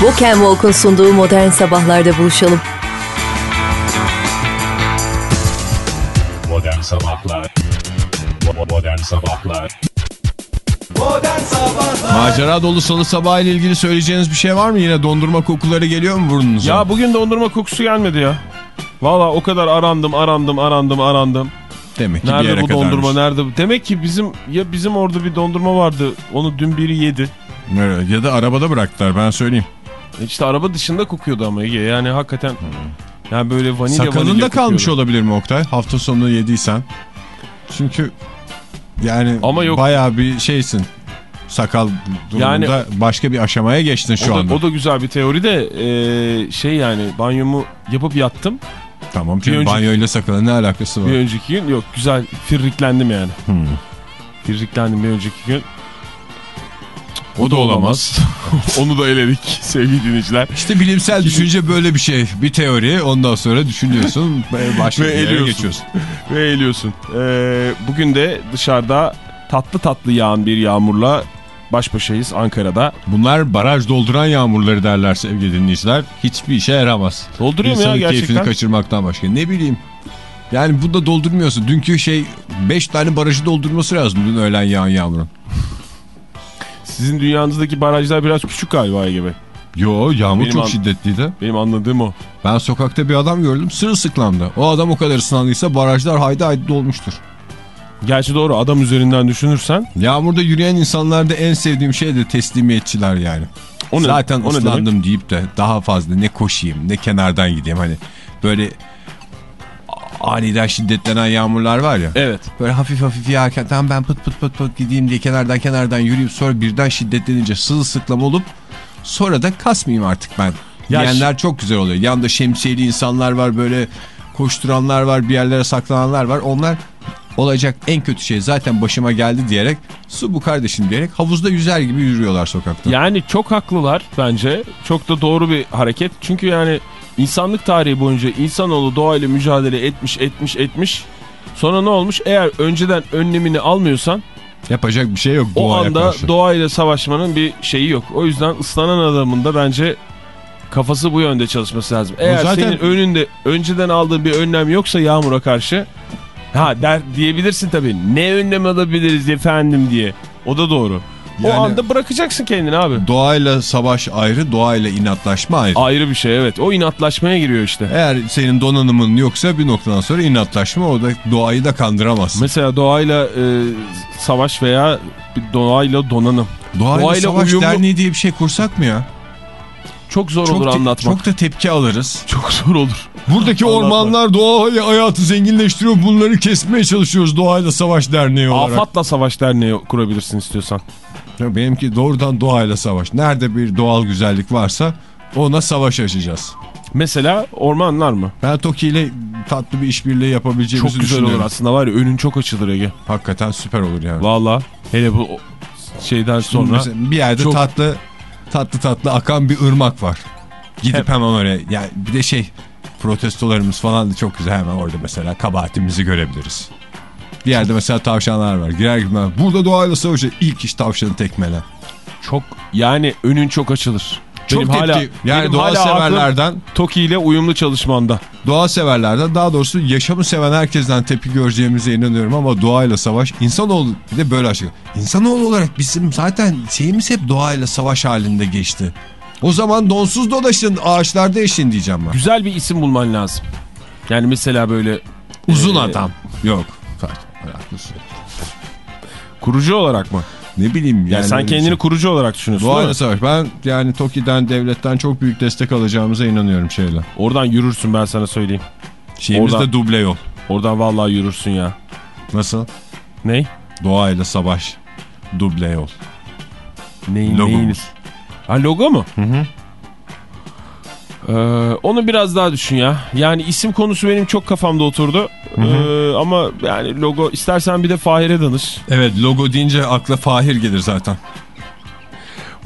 Walk and Walk'un sunduğu Modern Sabahlar'da buluşalım. Modern Sabahlar Modern Sabahlar Macera dolu salı sabahı ile ilgili söyleyeceğiniz bir şey var mı? Yine dondurma kokuları geliyor mu burnunuza? Ya bugün dondurma kokusu gelmedi ya. Valla o kadar arandım arandım arandım arandım. Demek ki bir Nerede yere bu dondurma kadarmış. nerede? bu- Demek ki bizim ya bizim orada bir dondurma vardı. Onu dün biri yedi. Evet, Ya da arabada bıraktılar ben söyleyeyim. İşte araba dışında kokuyordu ama Ege. Yani hakikaten yani böyle vanilya Sakalında vanilya kalmış kokuyordu. olabilir mi Oktay? Hafta sonu yediysen. Çünkü yani Ama yok. bayağı bir şeysin. Sakal durumunda başka bir aşamaya geçtin şu o anda. da, o da güzel bir teori de e, şey yani banyomu yapıp yattım. Tamam çünkü önceki- banyoyla sakalın ne alakası var? Bir önceki gün yok güzel firriklendim yani. Hmm. Firriklendim bir önceki gün. O da olamaz. Onu da eledik sevgili dinleyiciler. İşte bilimsel düşünce böyle bir şey. Bir teori ondan sonra düşünüyorsun ve başka Ve eliyorsun. geçiyorsun. Ve eğiliyorsun. Ee, bugün de dışarıda tatlı tatlı yağan bir yağmurla baş başayız Ankara'da. Bunlar baraj dolduran yağmurları derler sevgili dinleyiciler. Hiçbir işe yaramaz. Dolduruyor mu ya İnsanın keyfini gerçekten? kaçırmaktan başka. Ne bileyim. Yani bu da doldurmuyorsun. Dünkü şey 5 tane barajı doldurması lazım dün öğlen yağan yağmurun. Sizin dünyanızdaki barajlar biraz küçük galiba gibi. Yo yağmur Benim çok şiddetliydi. Benim anladığım o. Ben sokakta bir adam gördüm sırılsıklamdı. O adam o kadar ıslandıysa barajlar haydi haydi dolmuştur. Gerçi doğru adam üzerinden düşünürsen. Yağmurda yürüyen insanlarda en sevdiğim şey de teslimiyetçiler yani. O ne- Zaten o ıslandım deyip de daha fazla ne koşayım ne kenardan gideyim hani böyle aniden şiddetlenen yağmurlar var ya. Evet. Böyle hafif hafif yağarken tamam ben pıt pıt pıt pıt gideyim diye kenardan kenardan yürüyüp sonra birden şiddetlenince sızılsıklam olup sonra da kasmayayım artık ben. Ya Diyenler çok güzel oluyor. Yanında şemsiyeli insanlar var böyle koşturanlar var bir yerlere saklananlar var. Onlar olacak en kötü şey zaten başıma geldi diyerek su bu kardeşim diyerek havuzda yüzer gibi yürüyorlar sokakta. Yani çok haklılar bence. Çok da doğru bir hareket. Çünkü yani insanlık tarihi boyunca insanoğlu doğayla mücadele etmiş etmiş etmiş. Sonra ne olmuş? Eğer önceden önlemini almıyorsan Yapacak bir şey yok o anda karşı. doğayla savaşmanın bir şeyi yok. O yüzden ıslanan adamın da bence kafası bu yönde çalışması lazım. Eğer zaten- senin önünde önceden aldığın bir önlem yoksa yağmura karşı ha der diyebilirsin tabii. Ne önlem alabiliriz efendim diye. O da doğru. Yani- o anda bırakacaksın kendini abi. Doğayla savaş ayrı, doğayla inatlaşma ayrı. Ayrı bir şey evet. O inatlaşmaya giriyor işte. Eğer senin donanımın yoksa bir noktadan sonra inatlaşma o da doğayı da kandıramazsın. Mesela doğayla e, savaş veya doğayla donanım. Doğayla, doğayla Savaş uyumlu- Derneği diye bir şey kursak mı ya? Çok zor Çok, olur anlatmak. çok da tepki alırız. Çok zor olur. Buradaki ormanlar doğayı hayatı zenginleştiriyor. Bunları kesmeye çalışıyoruz Doğayla Savaş Derneği olarak. Afatla Savaş Derneği kurabilirsin istiyorsan. Ya Benimki doğrudan doğayla savaş. Nerede bir doğal güzellik varsa ona savaş açacağız. Mesela ormanlar mı? Ben Toki ile tatlı bir işbirliği yapabileceğimizi Çok güzel olur aslında var ya önün çok açılır Ege. Hakikaten süper olur yani. Valla hele bu şeyden sonra Mesela bir yerde çok- tatlı tatlı tatlı akan bir ırmak var. Gidip hemen oraya yani bir de şey protestolarımız falan da çok güzel hemen orada mesela kabahatimizi görebiliriz. Bir yerde mesela tavşanlar var. Girer girmez burada doğayla savaşı ilk iş tavşanı tekmele. çok yani önün çok açılır. Çok benim tepki hala, yani benim doğa hala severlerden Toki ile uyumlu çalışmanda. doğa severlerden daha doğrusu yaşamı seven herkesten tepki göreceğimize inanıyorum ama doğayla savaş insanoğlu bir de böyle aşık. İnsanoğlu olarak bizim zaten şeyimiz hep doğayla savaş halinde geçti. O zaman donsuz dolaşın ağaçlarda yaşayın diyeceğim ben. Güzel bir isim bulman lazım. Yani mesela böyle Uzun Ee, adam. Yok. Haklısın. kurucu olarak mı? Ne bileyim yani. Yani sen kendini kurucu olarak düşünüyorsun Doğayla savaş. Ben yani Toki'den devletten çok büyük destek alacağımıza inanıyorum şeyle. Oradan yürürsün ben sana söyleyeyim. Şeyimizde Oradan- duble yol. Oradan vallahi yürürsün ya. Nasıl? Ney? Doğayla savaş. Duble yol. Neyin, Logomuz. neyiniz? Ha logo mu? Hı hı. Ee, onu biraz daha düşün ya. Yani isim konusu benim çok kafamda oturdu. Ee, ama yani logo istersen bir de Fahir'e danış. Evet logo deyince akla Fahir gelir zaten.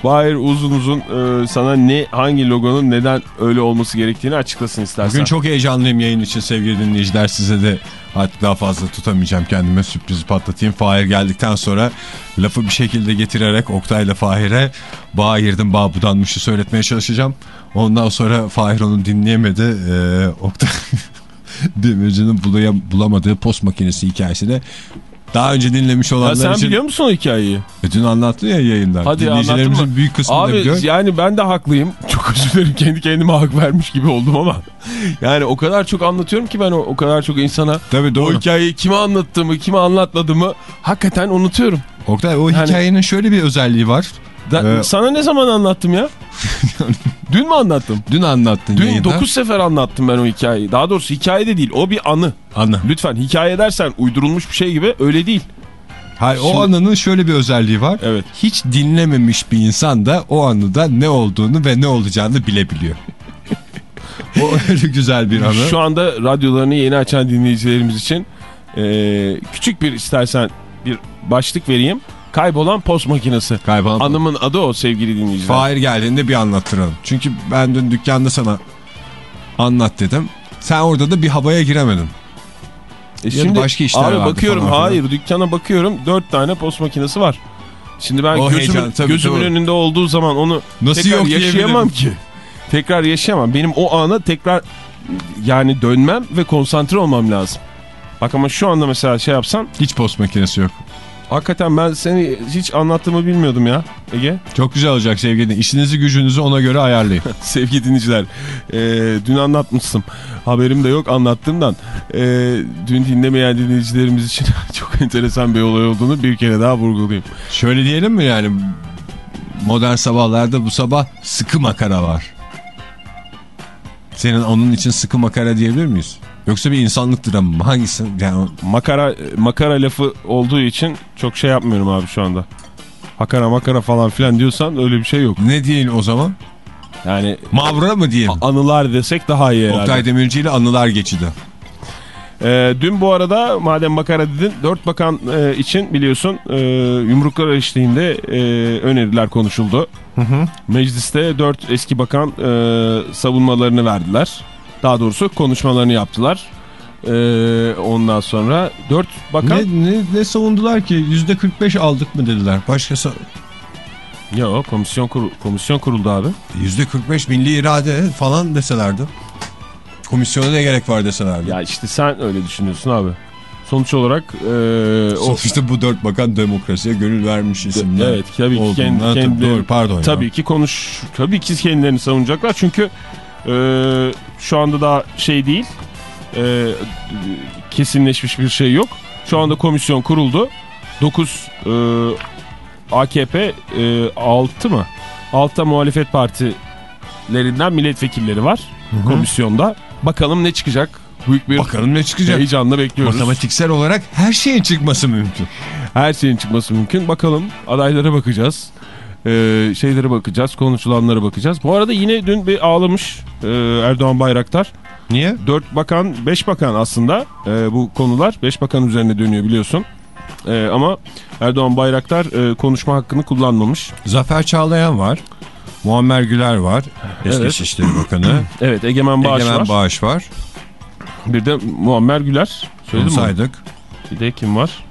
Bahir uzun uzun e, sana ne hangi logonun neden öyle olması gerektiğini açıklasın istersen. Bugün çok heyecanlıyım yayın için sevgili dinleyiciler. Size de artık daha fazla tutamayacağım kendime sürprizi patlatayım. Fahir geldikten sonra lafı bir şekilde getirerek Oktay'la Fahir'e bağ girdim bağ budanmışı söyletmeye çalışacağım. Ondan sonra Fahir onu dinleyemedi. Ee, Oktay Demirci'nin bulamadığı post makinesi hikayesini daha önce dinlemiş Ya olanlar sen için biliyor musun o hikayeyi? E, dün anlattın ya yayında. Hadi Dinleyicilerimizin mı? büyük kısmı da Abi biliyor. yani ben de haklıyım. Çok özür dilerim kendi kendime hak vermiş gibi oldum ama. Yani o kadar çok anlatıyorum ki ben o, o kadar çok insana Tabii o doğru. hikayeyi kime anlattığımı, kime anlatmadığımı hakikaten unutuyorum. Oktay o Yani- hikayenin şöyle bir özelliği var. Da- Ee, Sana ne zaman anlattım ya? Dün mü anlattım? Dün anlattın Dün yayında. 9 sefer anlattım ben o hikayeyi. Daha doğrusu hikaye de değil o bir anı. Anı. Lütfen hikaye dersen uydurulmuş bir şey gibi öyle değil. Hayır, Şimdi- o anının şöyle bir özelliği var. Evet. Hiç dinlememiş bir insan da o anıda ne olduğunu ve ne olacağını bilebiliyor. o öyle güzel bir anı. Şu anda radyolarını yeni açan dinleyicilerimiz için eee, küçük bir istersen bir başlık vereyim. Kaybolan post makinesi. Kaybolan Anımın adı o sevgili dinleyiciler. Fahir geldiğinde bir anlattıralım. Çünkü ben dün dükkanda sana anlat dedim. Sen orada da bir havaya giremedin. E da başka işler abi bakıyorum falan hayır dükkana bakıyorum dört tane post makinesi var. Şimdi ben O gözümün, heyecan, tabii, gözümün tabii. önünde olduğu zaman onu Nasıl tekrar yaşayamam ki. Tekrar yaşayamam. Benim o ana tekrar yani dönmem ve konsantre olmam lazım. Bak ama şu anda mesela şey yapsan Hiç post makinesi yok. Hakikaten ben seni hiç anlattığımı bilmiyordum ya Ege. Çok güzel olacak sevgili. İşinizi gücünüzü ona göre ayarlayın. Sevgili dinleyiciler e, dün anlatmıştım haberim de yok anlattığımdan E, dün dinlemeyen dinleyicilerimiz için çok enteresan bir olay olduğunu bir kere daha vurgulayayım. Şöyle diyelim mi yani modern sabahlarda bu sabah sıkı makara var. Senin onun için sıkı makara diyebilir miyiz? Yoksa bir insanlık dramı mı? Hangisi? Yani Makara makara lafı olduğu için çok şey yapmıyorum abi şu anda. Hakara makara falan filan diyorsan öyle bir şey yok. ne diyelim o zaman? Yani Mavra mı diyelim? anılar desek daha iyi herhalde. Oktay Demirci ile anılar geçidi. Ee, dün bu arada madem makara dedin dört bakan e, için biliyorsun e, yumruklar eşliğinde e, öneriler konuşuldu. Mecliste dört eski bakan e, savunmalarını verdiler. Daha doğrusu konuşmalarını yaptılar. E, ondan sonra dört bakan... Ne, ne, ne savundular ki? Yüzde 45 aldık mı dediler. Başkası Yok komisyon, kur, komisyon kuruldu abi. yüzde 45 milli irade falan deselerdi. Komisyona ne gerek var deselerdi. Ya işte sen öyle düşünüyorsun abi. Sonuç olarak e, o, Sonuçta bu dört bakan demokrasiye gönül vermiş isimler. Evet tabii ki kendi, tabii kendi doğru, pardon ya. tabii ki konuş tabii ki kendilerini savunacaklar çünkü e, şu anda daha şey değil e, kesinleşmiş bir şey yok. Şu anda komisyon kuruldu. 9 e, AKP e, 6 mı? 6 muhalefet partilerinden milletvekilleri var komisyonda. Bakalım ne çıkacak? Büyük bir Bakalım ne çıkacak. heyecanla bekliyoruz. Matematiksel olarak her şeyin çıkması mümkün. Her şeyin çıkması mümkün. Bakalım adaylara bakacağız. Ee, şeylere bakacağız. Konuşulanlara bakacağız. Bu arada yine dün bir ağlamış e, Erdoğan Bayraktar. Niye? Dört bakan, beş bakan aslında e, bu konular. Beş bakan üzerine dönüyor biliyorsun. E, ama Erdoğan Bayraktar e, konuşma hakkını kullanmamış. Zafer Çağlayan var. Muammer Güler var. Eski Evet. İçişleri Bakanı. Evet Egemen Bağış Egemen var. Bağış var. Bir de Muammer Güler. Onu Söyledim mi? saydık. Bir de kim var?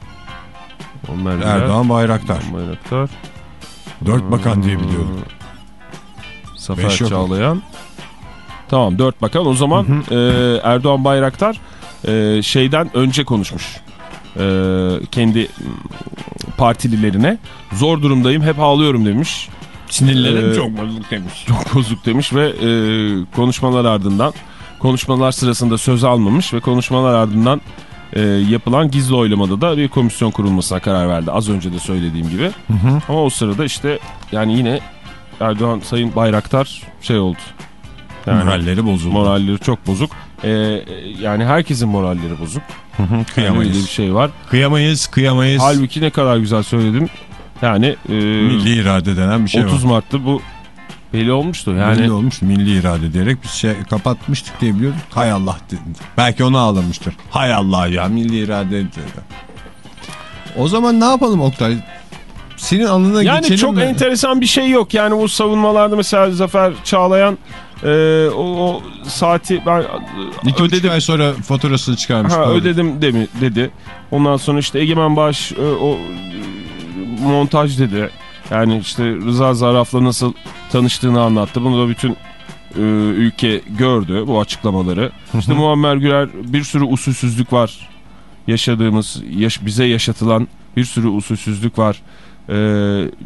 Muammer Güler. Erdoğan Bayraktar. Bayraktar. Dört bakan diye biliyorum. Zafer Beş yok. Çağlayan. Tamam dört bakan. O zaman e, Erdoğan Bayraktar e, şeyden önce konuşmuş. E, kendi partililerine. Zor durumdayım hep ağlıyorum demiş. Sinirlerim Ee, çok bozuk demiş. Çok bozuk demiş ve e, konuşmalar ardından konuşmalar sırasında söz almamış ve konuşmalar ardından e, yapılan gizli oylamada da bir komisyon kurulmasına karar verdi. Az önce de söylediğim gibi. Ama o sırada işte yani yine Erdoğan Sayın Bayraktar şey oldu. Yani Moralleri bozuldu. moralleri çok bozuk. E, yani herkesin moralleri bozuk. Yani öyle bir Kıyamayız. şey var. Kıyamayız, kıyamayız. Halbuki ne kadar güzel söyledim. Yani e, Milli irade denen bir şey 30 var. Mart'ta bu belli olmuştu. Yani Milli olmuş milli irade diyerek bir şey kapatmıştık diye biliyorduk. Hay Allah dedi. Belki onu ağlamıştır. Hay Allah ya milli irade dedi. O zaman ne yapalım Oktay? senin alnına Yani geçelim çok mi? enteresan bir şey yok. Yani bu savunmalarda mesela Zafer Çağlayan e, o, o saati ben e, İki ödedim. ay sonra faturasını çıkarmış. Ha, ödedim demi, dedi. Ondan sonra işte Egemen Bağış e, o e, montaj dedi. Yani işte Rıza Zarraf'la nasıl tanıştığını anlattı. Bunu da bütün e, ülke gördü bu açıklamaları. İşte Muammer Güler bir sürü usulsüzlük var. Yaşadığımız, yaş, bize yaşatılan bir sürü usulsüzlük var. E,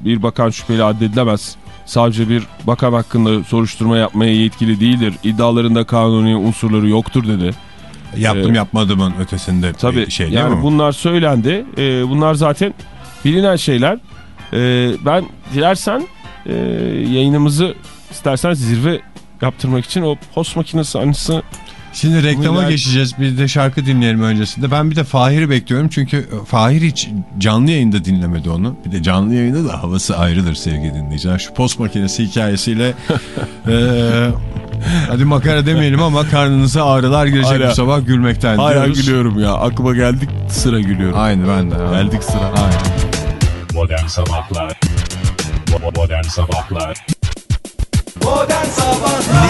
bir bakan şüpheli addedilemez. Savcı bir bakan hakkında soruşturma yapmaya yetkili değildir. İddialarında kanuni unsurları yoktur dedi. Yaptım Ee, yapmadımın ötesinde Tabii bir şey değil yani mi? bunlar söylendi. Ee, bunlar zaten bilinen şeyler. Ee, ben dilersen e, yayınımızı istersen zirve yaptırmak için o post makinesi anısı Şimdi reklama Bunlar- geçeceğiz. Bir de şarkı dinleyelim öncesinde. Ben bir de Fahir'i bekliyorum. Çünkü e, Fahir hiç canlı yayında dinlemedi onu. Bir de canlı yayında da havası ayrıdır sevgili dinleyiciler. Şu post makinesi hikayesiyle e, hadi makara demeyelim ama karnınıza ağrılar girecek Hala- bu sabah gülmekten hala diyoruz. gülüyorum ya aklıma geldik sıra gülüyorum. Aynı ben de. Geldik sıra. Aynı. Modern Sabahlar Bo- Modern Sabahlar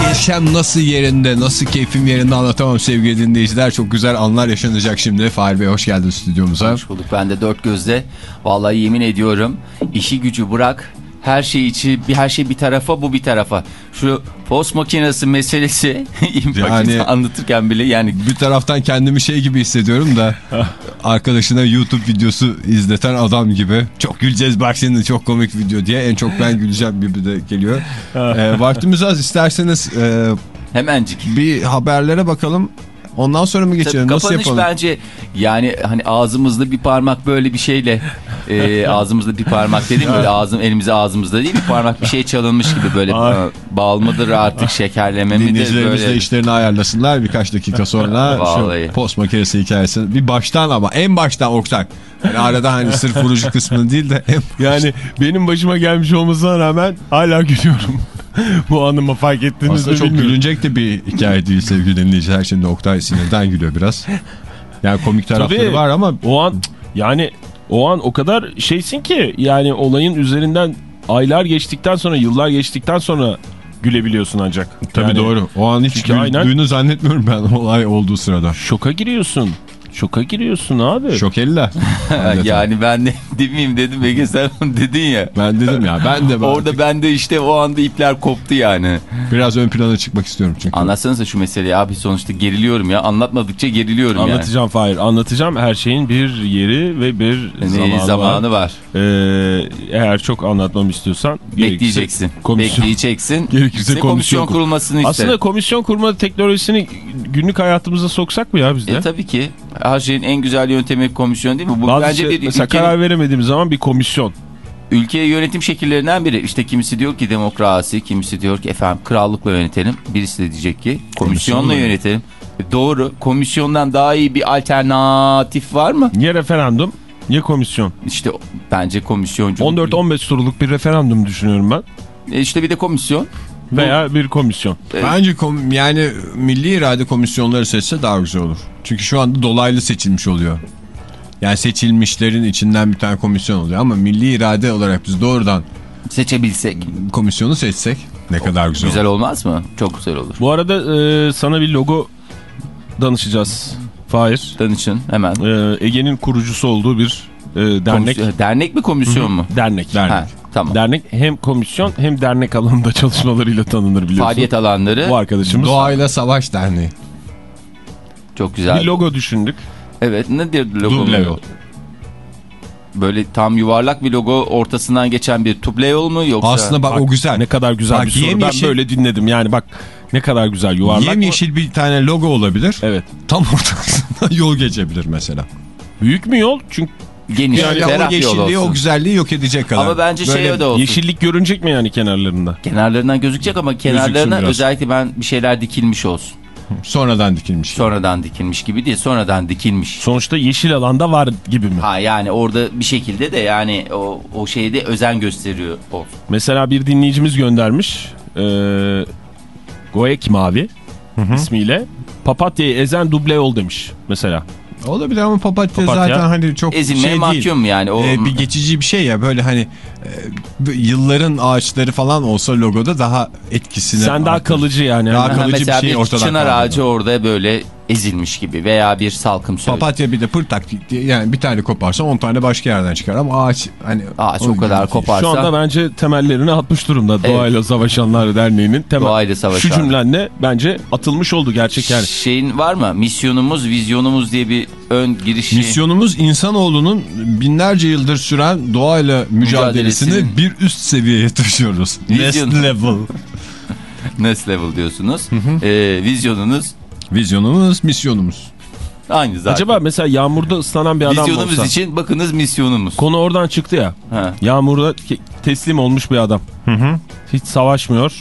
Neşem nasıl yerinde, nasıl keyfim yerinde anlatamam sevgili dinleyiciler. Çok güzel anlar yaşanacak şimdi. Fahir Bey hoş geldin stüdyomuza. Hoş bulduk. Ben de dört gözle vallahi yemin ediyorum işi gücü bırak her şey içi bir her şey bir tarafa bu bir tarafa. Şu post makinesi meselesi Yani- anlatırken bile yani Bir taraftan kendimi şey gibi hissediyorum da arkadaşına YouTube videosu izleten adam gibi. Çok güleceğiz bak şimdi çok komik video diye en çok ben güleceğim gibi de geliyor. Ee, vaktimiz az isterseniz e, hemencik. bir haberlere bakalım. Ondan sonra mı Tabii geçelim? Nasıl kapanış yapalım? bence yani hani ağzımızda bir parmak böyle bir şeyle e, ağzımızda bir parmak dedim böyle ağzım elimize ağzımızda değil bir parmak bir şey çalınmış gibi böyle e, bal mıdır artık şekerleme midir Dinleyicilerimiz de böyle. işlerini ayarlasınlar birkaç dakika sonra Vallahi. şu post makinesi hikayesi bir baştan ama en baştan Oktay. Yani arada hani sırf vurucu kısmını değil de Yani benim başıma gelmiş olmasına rağmen hala gülüyorum. Bu anıma fark ettiniz Aslında mi çok bilmiyorum. gülünecek de bir hikaye değil sevgili dinleyiciler. Şimdi Oktay sinirden gülüyor biraz. Yani komik tarafları Tabii. var ama O an yani o an o kadar şeysin ki yani olayın üzerinden aylar geçtikten sonra yıllar geçtikten sonra gülebiliyorsun ancak. tabii Yani doğru. O an hiç Çünkü aynen- güldüğünü zannetmiyorum ben olay olduğu sırada. Şoka giriyorsun. Şoka giriyorsun abi. Şokella. yani ben de demeyeyim dedim Ege sen dedin ya. Ben dedim ya ben de Orada bende işte o anda ipler koptu yani. biraz ön plana çıkmak istiyorum çünkü. Anlatsanıza şu meseleyi abi sonuçta geriliyorum ya. Anlatmadıkça geriliyorum yani. Anlatacağım Fahir. Anlatacağım. Her şeyin bir yeri ve bir Ne zamanı, zamanı, var. var. Ee, eğer çok anlatmamı istiyorsan Bekleyeceksin. Komisyon, Bekleyeceksin. Gerekirse İşte komisyon kur- kurulmasını ister. Aslında komisyon kurma teknolojisini günlük hayatımıza soksak mı ya biz de? E tabii ki. Her şeyin en güzel yöntemi komisyon değil mi? Bu Bazı bence şey- bir mesela ülkenin, karar veremediğimiz zaman bir komisyon. ülkeye yönetim şekillerinden biri. İşte kimisi diyor ki demokrasi, kimisi diyor ki efendim krallıkla yönetelim. Birisi de diyecek ki komisyonla yönetelim. E doğru. Komisyondan daha iyi bir alternatif var mı? Ya referandum ya komisyon. İşte bence komisyoncu. 14-15 turluk bir referandum düşünüyorum ben. E işte bir de komisyon. Veya bir komisyon. Bence kom- yani milli irade komisyonları seçse daha güzel olur. Çünkü şu anda dolaylı seçilmiş oluyor. Yani seçilmişlerin içinden bir tane komisyon oluyor ama milli irade olarak biz doğrudan Seçebilsek. komisyonu seçsek ne kadar güzel, Güzel olur. olmaz mı? Çok güzel olur. Bu arada e, sana bir logo danışacağız. Fahir. Danışın hemen. E, Ege'nin kurucusu olduğu bir e, dernek. Komisyon- dernek mi komisyon mu? Dernek. Dernek. Ha, tamam. Dernek hem komisyon hem dernek alanında çalışmalarıyla tanınır biliyorsun. Faaliyet alanları Bu arkadaşımız. Doğayla Savaş Derneği. çok güzel. Bir logo düşündük. Evet nedir logo? Duble yol. Böyle tam yuvarlak bir logo ortasından geçen bir tuble yol mu yoksa? Aslında bak, o güzel. Ne kadar güzel Bak, bir soru. yemyeşil- Ben böyle dinledim. Yani bak ne kadar güzel yuvarlak. Yemyeşil bir tane logo olabilir. Evet. Tam ortasından yol geçebilir mesela. Büyük mü yol? Çünkü Geniş, Yani ferah o yol yeşilliği olsun. o güzelliği yok edecek kadar. Ama bence Böyle şey de olsun. yeşillik görünecek mi yani kenarlarında? Kenarlarından gözükecek ama kenarlarına özellikle ben bir şeyler dikilmiş olsun. sonradan dikilmiş. Sonradan dikilmiş gibi değil sonradan dikilmiş. Sonuçta yeşil alanda var gibi mi? Ha yani orada bir şekilde de yani o, o şeyde özen gösteriyor o. Mesela bir dinleyicimiz göndermiş. Ee, Goek Mavi ismiyle. Papatya'yı ezen duble yol demiş mesela. Olabilir ama papatya, Papatya. zaten hani çok Ezilmeye şey değil. mahkum yani. O, Ee, bir geçici bir şey ya böyle hani e, yılların ağaçları falan olsa logoda daha etkisini Sen daha artırır. kalıcı yani. Daha kalıcı bir mesela şey bir ortadan çınar kaldırır. ağacı orada böyle ezilmiş gibi veya bir salkım söyle. Papatya bir de pırtak diye- yani bir tane koparsa 10 tane başka yerden çıkar ama ağaç hani Ağaç o kadar gibi koparsa. Şu anda bence temellerini atmış durumda Evet. Doğayla Savaşanlar Derneği'nin temel. Doğayla Savaşan. Şu cümlenle bence atılmış oldu gerçek yani. Şeyin var mı? Misyonumuz, vizyonumuz diye bir ön girişi. Misyonumuz insanoğlunun binlerce yıldır süren doğayla mücadelesini Mücadelesinin- bir üst seviyeye taşıyoruz. Vizyon. Next level. Next level diyorsunuz. Ee, vizyonunuz Vizyonumuz, misyonumuz. aynı zaten. Acaba mesela yağmurda ıslanan bir adam Vizyonumuz olsa. için bakınız misyonumuz. Konu oradan çıktı ya. Ha. Yağmurda teslim olmuş bir adam. Hiç savaşmıyor.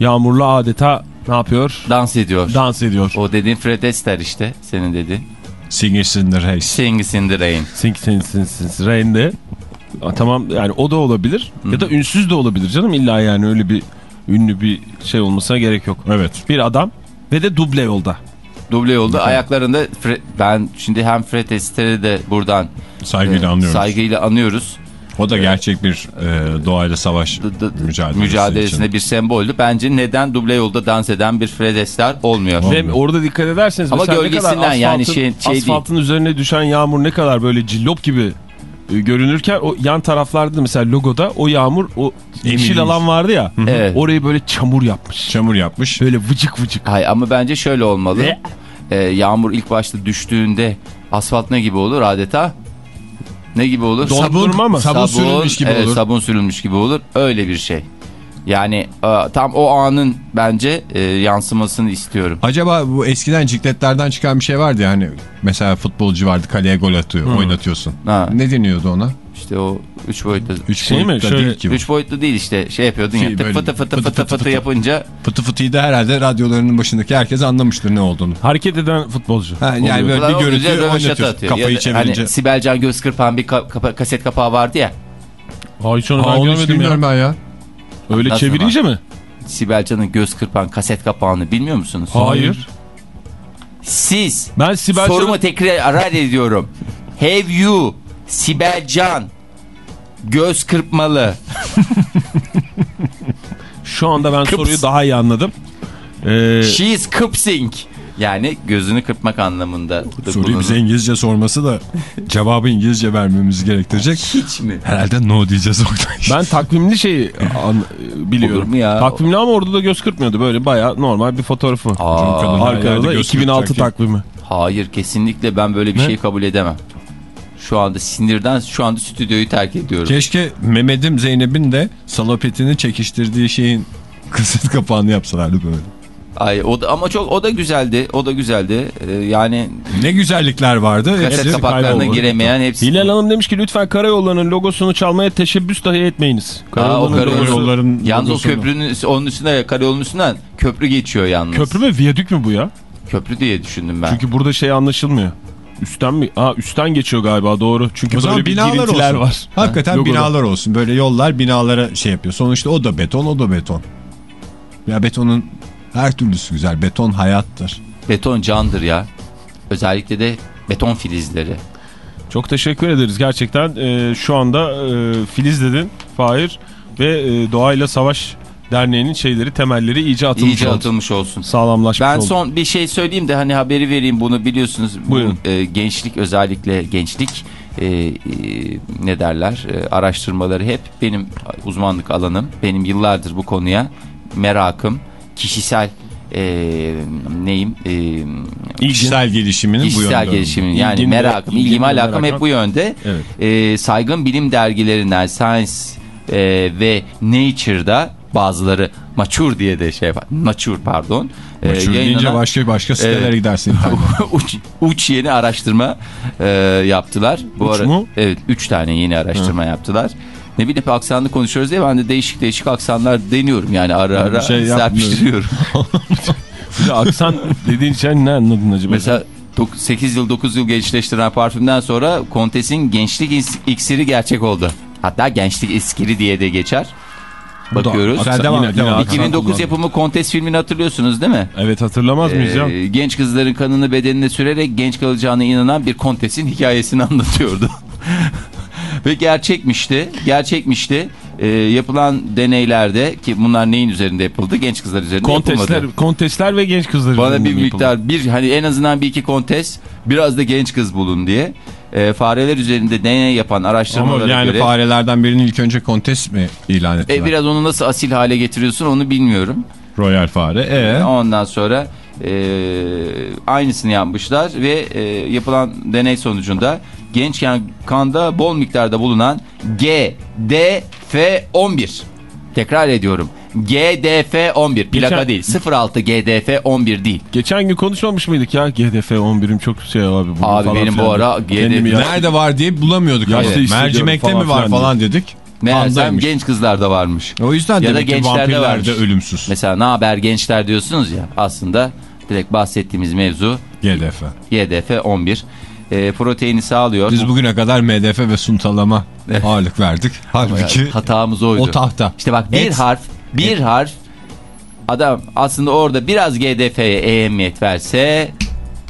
Yağmurla adeta ne yapıyor? Dans ediyor. Dans ediyor. o dediğin Fred Astaire işte. Senin dediğin. Singers in the race. Sings in the rain. Sing sing sing sing rain'de. Tamam yani o da olabilir. Ya da ünsüz de olabilir canım. İlla yani öyle bir ünlü bir şey olmasına gerek yok. Evet. Bir adam ve de duble yolda. Duble yolda ayaklarında Fre- ben şimdi hem Fred Astaire'i de buradan Saygıyla e, anlıyoruz. saygıyla anıyoruz. O da gerçek bir e, doğayla savaş mücadelesi mücadelesinde için. bir semboldü. Bence neden duble yolda dans eden bir Fred Astaire olmuyor? Olmuyor. Ve orada dikkat ederseniz Ama mesela ne kadar gölgesinden yani asfaltın- şey- şey değil. asfaltın üzerine düşen yağmur ne kadar böyle cillop gibi e, görünürken o yan taraflarda da mesela logoda o yağmur o yeşil alan vardı ya Evet. orayı böyle çamur yapmış. Çamur yapmış. Böyle vıcık vıcık. Hayır ama bence şöyle olmalı. Ee, yağmur ilk başta düştüğünde asfalt ne gibi olur adeta? Ne gibi olur? Dondurma mı? Sabun sürülmüş gibi evet, olur. sabun sürülmüş gibi olur. Öyle bir şey. Yani e, tam o anın bence e, yansımasını istiyorum. Acaba bu eskiden cikletlerden çıkan bir şey vardı ya hani mesela futbolcu vardı kaleye gol atıyor oynatıyorsun. Ha. Ne deniyordu ona? İşte o üç boyutlu. Üç Şey mi? boyutta Şöyle- değil ki boyutlu değil işte şey yapıyordun Şey, ya fıtı fıtı fıtı fıtı fıtı fıtı fıtı. yapınca Fıtı fıtıyı da herhalde radyolarının başındaki herkes anlamıştır ne olduğunu. Hareket eden futbolcu. Ha, yani böyle Ulan bir görüntü güzel röveşata oynatıyor. atıyor. Kafayı Ya da çevirince. Hani Sibelcan göz kırpan bir ka- kapa- kaset kapağı vardı ya. Aa, hiç onu Aa, ben onu görmedim ya. ben ya. Öyle Nasıl çevirince mi? Sibelcan'ın göz kırpan kaset kapağını bilmiyor musunuz? Hayır. Siz Ben Sibel sorumu Can'ın- tekrar ediyorum. Have you Sibelcan göz kırpmalı? Şu anda ben Kıps. soruyu daha iyi anladım. Ee, She is kıpsing. Yani gözünü kırpmak anlamında. Soruyu bize İngilizce sorması da cevabı İngilizce vermemizi gerektirecek. Hiç mi? Herhalde no diyeceğiz Oktay. ben takvimli şeyi biliyorum. Olur mu ya? Takvimli ama orada da göz kırpmıyordu. Böyle bayağı normal bir fotoğrafı. Aa, Arkada yerde da göz 2006 kırpacak takvimi. hayır kesinlikle ben böyle bir Ne? şey kabul edemem. Şu anda sinirden şu anda stüdyoyu terk ediyorum. Keşke Mehmet'im Zeynep'in de salopetini çekiştirdiği şeyin kaset kapağını yapsalardı böyle. Ay o da, ama çok o da güzeldi. O da güzeldi. Ee, yani Ne güzellikler vardı. kaset kapaklarına giremeyen hepsi. Hilal Hanım demiş ki lütfen karayollarının logosunu çalmaya teşebbüs dahi etmeyiniz. Aa, o Karayollarının karayolu- logosu- yolların Yalnız o logosunu. köprünün onun üstüne karayolun üstünden köprü geçiyor yalnız. Köprü mü viyadük mü bu ya? Köprü diye düşündüm ben. Çünkü burada şey anlaşılmıyor. Üstten mi? Aa üstten geçiyor galiba doğru. Çünkü O böyle bir binalar olsun. var. Hakikaten Logoda. binalar olsun. Böyle yollar binalara şey yapıyor. Sonuçta o da beton, o da beton. Ya betonun her türlüsü güzel. Beton hayattır. Beton candır ya. Özellikle de beton filizleri. Çok teşekkür ederiz gerçekten. Ee, şu anda e, Filiz dedin Fahir ve e, Doğayla Savaş Derneği'nin şeyleri temelleri iyice atılmış İyice atılmış olsun. Sağlamlaşmış Ben oldu. son bir şey söyleyeyim de hani haberi vereyim bunu biliyorsunuz. Bu, Buyurun. e, gençlik özellikle gençlik e, e, ne derler e, araştırmaları hep benim uzmanlık alanım. Benim yıllardır bu konuya merakım, kişisel e, neyim e. Kişisel gelişiminin bu kişisel yönde. gelişimim yani İlgin ve- merakım, ilgim alakam hep bu yönde. Evet. E, saygın bilim dergilerinden Science e, ve Nature'da bazıları mature diye de şey var. Nature pardon. E, Maçur deyince yayınlanan- başka başka sitelere Evet. gidersin. uç, uç yeni araştırma e, yaptılar. Bu Uç ara, mu? Evet 3 tane yeni araştırma yaptılar. Ne bileyim hep aksanlı konuşuyoruz diye ben de değişik değişik aksanlar deniyorum yani ara ara şey serpiştiriyorum. De aksan dediğin şey ne anladın acaba? Mesela 8 yıl 9 yıl gençleştiren parfümden sonra Kontes'in gençlik iksiri gerçek oldu. Hatta gençlik iskiri diye de geçer. bakıyoruz. Sen devam Yine- devam yine et. aksan 2009 kullandım. yapımı Kontes filmini hatırlıyorsunuz değil mi? Evet hatırlamaz mıyız ya? Ee, genç kızların kanını bedenine sürerek genç kalacağına inanan bir kontesin hikayesini anlatıyordu. Ve gerçekmişti. Gerçekmişti. Ee, yapılan deneylerde ki bunlar neyin üzerinde yapıldı? Genç kızlar üzerinde Kontestler, yapılmadı. kontestler ve genç kızlar Bana bir yapıldı. miktar bir hani en azından bir iki kontes biraz da genç kız bulun diye e, fareler üzerinde deney yapan Ama araştırmalara yani göre farelerden birini ilk önce kontes mi ilan ettiler? e, biraz onu nasıl asil hale getiriyorsun onu bilmiyorum. Royal fare. E Ondan sonra e, aynısını yapmışlar ve e, yapılan deney sonucunda gençken kanda bol miktarda bulunan GDF11 tekrar ediyorum GDF11 plaka Geçen- değil 06 GDF11 değil. Geçen gün konuşmamış mıydık ya GDF 11'im çok şey abi. bu Abi falan benim bu ara GDF ya- nerede var diye bulamıyorduk. Evet. hissediyorum Mercimekte falan mi var filan falan dedik. Meğersem genç kızlarda varmış. O yüzden Ya da gençlerde vampirler varmış. de ölümsüz. Mesela ne haber gençler diyorsunuz ya aslında direkt bahsettiğimiz mevzu GDF. GDF11 e, proteini sağlıyor. Biz bugüne kadar MDF ve suntalama ağırlık verdik. Halbuki Hatamız oydu. o tahta. İşte bak bir Et. harf, bir harf adam aslında orada biraz GDF'ye ehemmiyet verse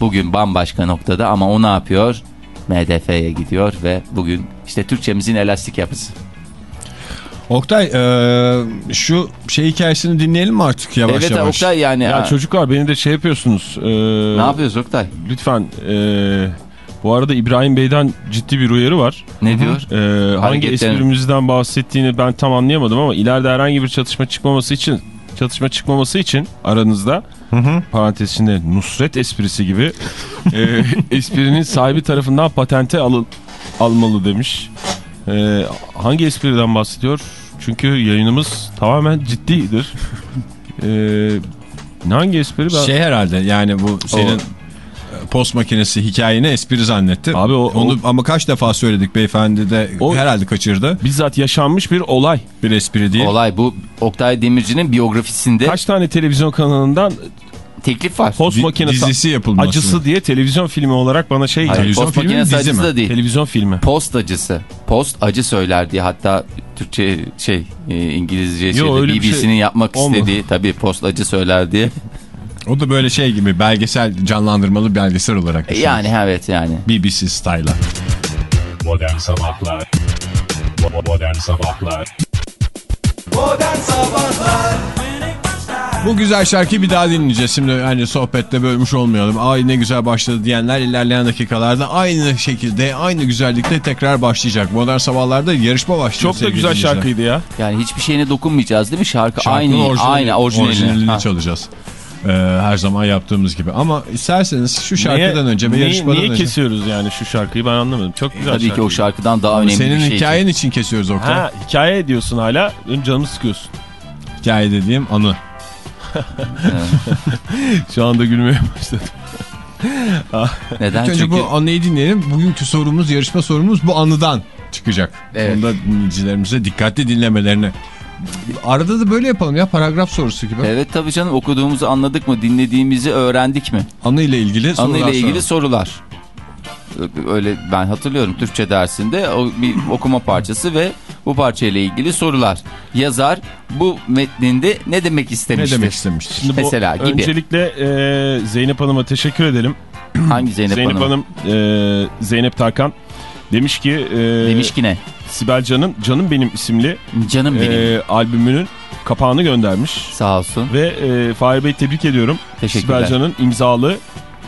bugün bambaşka noktada ama o ne yapıyor? MDF'ye gidiyor ve bugün işte Türkçemizin elastik yapısı. Oktay e, şu şey hikayesini dinleyelim mi artık yavaş evet yavaş? Oktay yani. Ya ha, çocuklar beni de şey yapıyorsunuz. e, ne yapıyoruz Oktay? Lütfen e, bu arada İbrahim Bey'den ciddi bir uyarı var. Ne diyor? E, hangi esprimizden bahsettiğini ben tam anlayamadım ama ileride herhangi bir çatışma çıkmaması için çatışma çıkmaması için aranızda parantez içinde Nusret esprisi gibi e, esprinin sahibi tarafından patente alın, almalı demiş. E, hangi espriden bahsediyor? Çünkü yayınımız tamamen ciddidir. E, hangi espri? Ben... Şey herhalde yani bu senin e, post makinesi hikayeni espri zannetti. Abi o- Onu o- ama kaç defa söyledik beyefendi de O- herhalde kaçırdı. Bizzat yaşanmış bir olay. Bir espri değil. Olay bu Oktay Demirci'nin biyografisinde Kaç tane televizyon kanalından teklif var. post makinesi dizisi yapılması. acısı diye televizyon filmi olarak bana şey Hayır, Televizyon post filmi dizi acısı mi? da değil. televizyon filmi. Post acısı. Post acı söyler diye hatta Türkçe şey e, İngilizce Yo, şeyde BBC'nin şey yapmak olmadı. istediği tabii post acı söyler diye. O da böyle şey gibi belgesel canlandırmalı belgesel olarak. düşünün. yani evet yani. BBC style'a. Modern Sabahlar Bo- Modern Sabahlar Bu güzel şarkıyı bir daha dinleyeceğiz. Şimdi hani sohbette bölmüş olmayalım. Ay ne güzel başladı diyenler ilerleyen dakikalarda aynı şekilde aynı güzellikte tekrar başlayacak. Modern sabahlarda yarışma başlıyor. Çok da güzel şarkıydı ya. Yani hiçbir şeyine dokunmayacağız değil mi? Şarkı Şarkının aynı orijinali- aynı orijinalini. orijinalini Ha. çalacağız. Ee, her zaman yaptığımız gibi. Ama isterseniz şu şarkıdan önce ve niye, yarışmadan niye önce. kesiyoruz yani şu şarkıyı ben anlamadım. Çok güzel Tabii ki o şarkıdan daha önemli Senin bir şey. hikayen için kesiyoruz Oktay. Ha hikaye ediyorsun hala. Benim canımı sıkıyorsun. Hikaye dediğim anı. Şu anda gülmeye başladım. Neden? İlk önce Çünkü bu anıyı dinleyelim. Bugünkü sorumuz, yarışma sorumuz bu anıdan çıkacak. Evet. Onu da dinleyicilerimize dikkatli dinlemelerini. Arada da böyle yapalım ya paragraf sorusu gibi. Evet tabii canım okuduğumuzu anladık mı? Dinlediğimizi öğrendik mi? Anı ile ilgili sorular Anıyla ilgili soralım. sorular. Öyle ben hatırlıyorum Türkçe dersinde o bir okuma parçası ve bu parçayla ilgili sorular. Yazar bu metninde ne demek Ne istemiştir? demek istemiştir? Şimdi bu Mesela gibi. Öncelikle e, Zeynep Hanım'a teşekkür edelim. Hangi Zeynep, Zeynep, Hanım? Hanım, e, Zeynep Tarkan demiş ki e, Demiş ki ne? Sibel Can'ın Canım Benim isimli Canım benim. e, albümünün kapağını göndermiş. Sağ olsun. Ve e, Fahir Bey tebrik ediyorum. Teşekkürler. Sibel Can'ın imzalı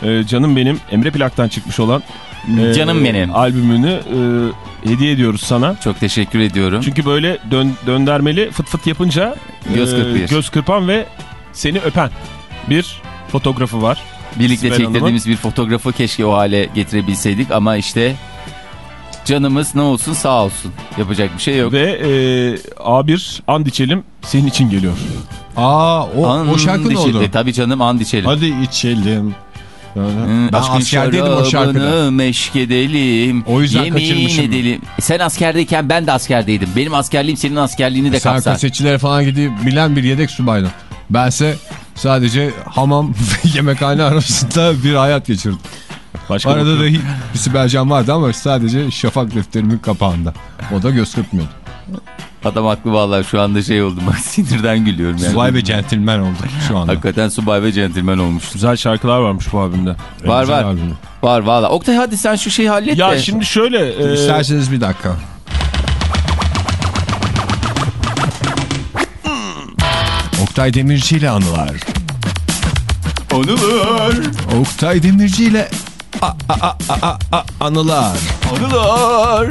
e, Canım Benim Emre Plak'tan çıkmış olan e, Canım benim. albümünü e, hediye ediyoruz sana. Çok teşekkür ediyorum. Çünkü böyle dön, döndermeli fıt fıt yapınca Göz e, göz kırpan ve seni öpen bir fotoğrafı var. Birlikte Sibel çektirdiğimiz bir fotoğrafı keşke o hale getirebilseydik ama işte canımız ne olsun sağ olsun. Yapacak bir şey yok. Ve e, A1 and içelim senin için geliyor. Aa o, o şarkı ne oldu? E, tabii canım and içelim. Hadi içelim. Ben aşkın askerdeydim o şarkıda. şarabını meşk edelim. O yüzden yemin kaçırmışım. edelim. E, Sen askerdeyken ben de askerdeydim. Benim askerliğim senin askerliğini de Sen kapsar. kasetçilere falan gidip bilen bir yedek subaydın. Bense sadece hamam ve yemekhane arasında bir hayat geçirdim. Başka Arada da bir Sibel Can vardı ama sadece şafak defterimin kapağında. O da göz kırpmıyordu. Adam haklı vallahi şu anda şey oldum. Bak sinirden gülüyorum yani. Subay ve centilmen olduk şu anda. Hakikaten subay ve centilmen olmuş. Güzel şarkılar varmış bu albümde. Var Güzel var. albüm. Var valla. Oktay hadi sen şu şeyi hallet Ya de. şimdi şöyle. e, İsterseniz bir dakika. Oktay Demirci ile anılar. Anılar. Oktay Demirci ile anılar. Anılar.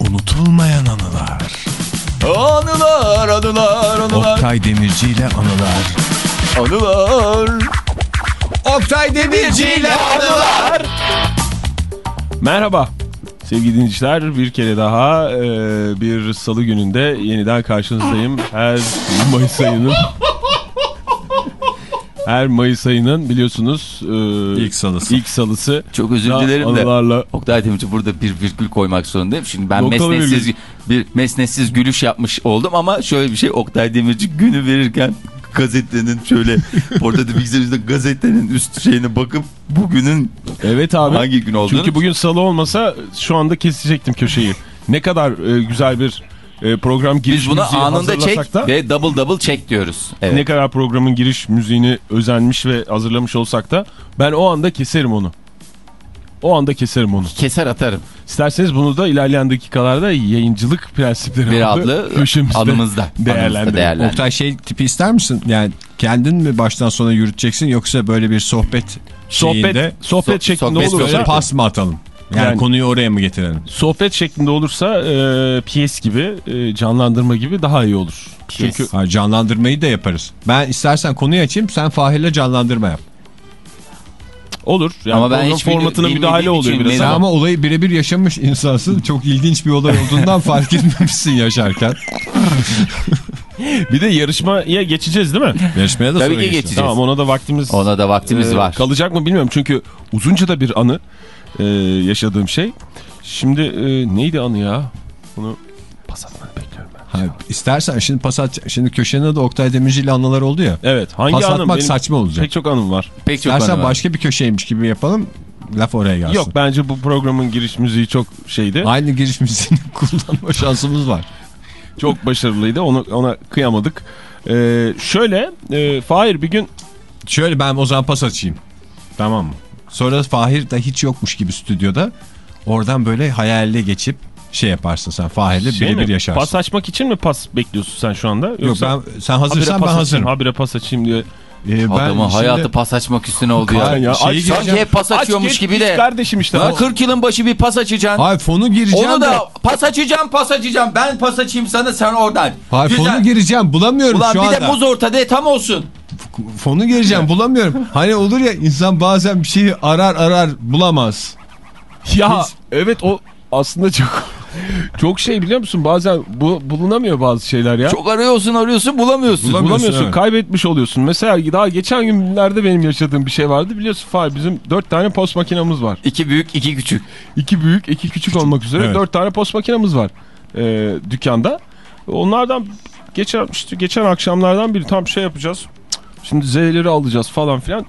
Unutulmayan anılar. Anılar. Anılar. Anılar. Oktay Demirci ile anılar. Anılar. Oktay Demirci ile anılar. Merhaba sevgili dinleyiciler bir kere daha e, bir salı gününde yeniden karşınızdayım. Her Mayıs ayının her Mayıs ayının biliyorsunuz e, İlk salısı. ilk salısı. Çok özür dilerim de. anılarla Oktay Demirci burada bir virgül koymak zorundayım. Şimdi ben Noktalı mesnetsiz virgül. bir mesnetsiz gülüş yapmış oldum ama şöyle bir şey Oktay Demirci günü verirken gazetenin şöyle orada da bilgisayarımızda gazetenin üst şeyine bakıp bugünün Evet abi. hangi gün olduğunu Çünkü bugün salı olmasa şu anda kesecektim köşeyi. Ne kadar e, güzel bir e, program giriş biz bunu anında çek da, ve double double çek diyoruz. Evet. ne kadar programın giriş müziğini özenmiş ve hazırlamış olsak da ben o anda keserim onu. O anda keserim onu. Keser atarım. İsterseniz bunu da ilerleyen dakikalarda yayıncılık prensipleri Bir adlı köşemizde anımızda. değerlendirelim. Oktay şey tipi ister misin? Yani kendin mi baştan sona yürüteceksin yoksa böyle bir sohbet şeyinde Sohbet, sohbet So- şeklinde sohbet olursa böyle pas mı atalım? Yani, Yani- konuyu oraya mı getirelim? sohbet şeklinde olursa e, piyes gibi e, canlandırma gibi daha iyi olur. Piyes. Çünkü Ha, canlandırmayı da yaparız. Ben istersen konuyu açayım sen Fahir'le canlandırma yap. olur. Yani Ama ben hiç formatına müdahale oluyor biraz Sen ama olayı birebir yaşamış insansın. Çok ilginç bir olay olduğundan fark etmemişsin yaşarken. Bir de yarışmaya geçeceğiz değil mi? Yarışmaya da Tabii sonra ki geçeceğiz. geçeceğiz. tamam ona da vaktimiz Ona da vaktimiz e, var. kalacak mı bilmiyorum. Çünkü uzunca da bir anı e, yaşadığım şey. Şimdi e, neydi anı ya? Bunu pas atmanı bekliyorum ben. Ha, istersen şimdi pas at, şimdi köşenin de Oktay Demirci ile anılar oldu ya. Evet. Hangi Pas anım? atmak Benim saçma olacak. pek çok anım var. Pek çok İstersen anı var. başka bir köşeymiş gibi yapalım. Laf oraya gelsin. Yok bence bu programın giriş müziği çok şeydi. Aynı giriş müziğini kullanma şansımız var. Çok başarılıydı. Onu, ona kıyamadık. Ee, şöyle e, Fahir bir gün Şöyle ben o zaman pas açayım. Tamam mı? Sonra Fahir de hiç yokmuş gibi stüdyoda. Oradan böyle hayalle geçip şey yaparsın sen. Fahir'le şey birebir yaşarsın. pas açmak için mi pas bekliyorsun sen şu anda? Yok Yoksa ben sen hazırsan habire ben hazırım. Açayım, habire pas açayım diye. Ee, ben Adamın şimdi- hayatı pas açmak üstüne oldu ya. Ya, Şeyi aç- Sanki hep pas açıyormuş Aç, gibi de. Kardeşim işte. Lan 40 yılın başı bir pas açacaksın. Hayır fonu gireceğim Onu de. da pas açacağım pas açacağım. Ben pas açayım sana sen oradan. Hayır Güzel. fonu gireceğim bulamıyorum Ulan şu bir anda. de buz ortada tam olsun. Fonu gireceğim bulamıyorum. Hani olur ya insan bazen bir şeyi arar arar bulamaz. Ya Biz- evet o aslında çok çok şey biliyor musun? Bazen bu bulunamıyor bazı şeyler ya. Çok arıyorsun arıyorsun bulamıyorsun. Bulamıyorsun, bulamıyorsun, evet. kaybetmiş oluyorsun. Mesela daha geçen günlerde benim yaşadığım bir şey vardı. Biliyorsun Fahir bizim dört tane post makinamız var. İki büyük iki küçük. İki büyük, iki küçük olmak üzere Evet. dört tane post makinamız var e, dükkanda. Onlardan geçen işte geçen akşamlardan biri tam şey yapacağız. Şimdi Z'leri alacağız falan filan.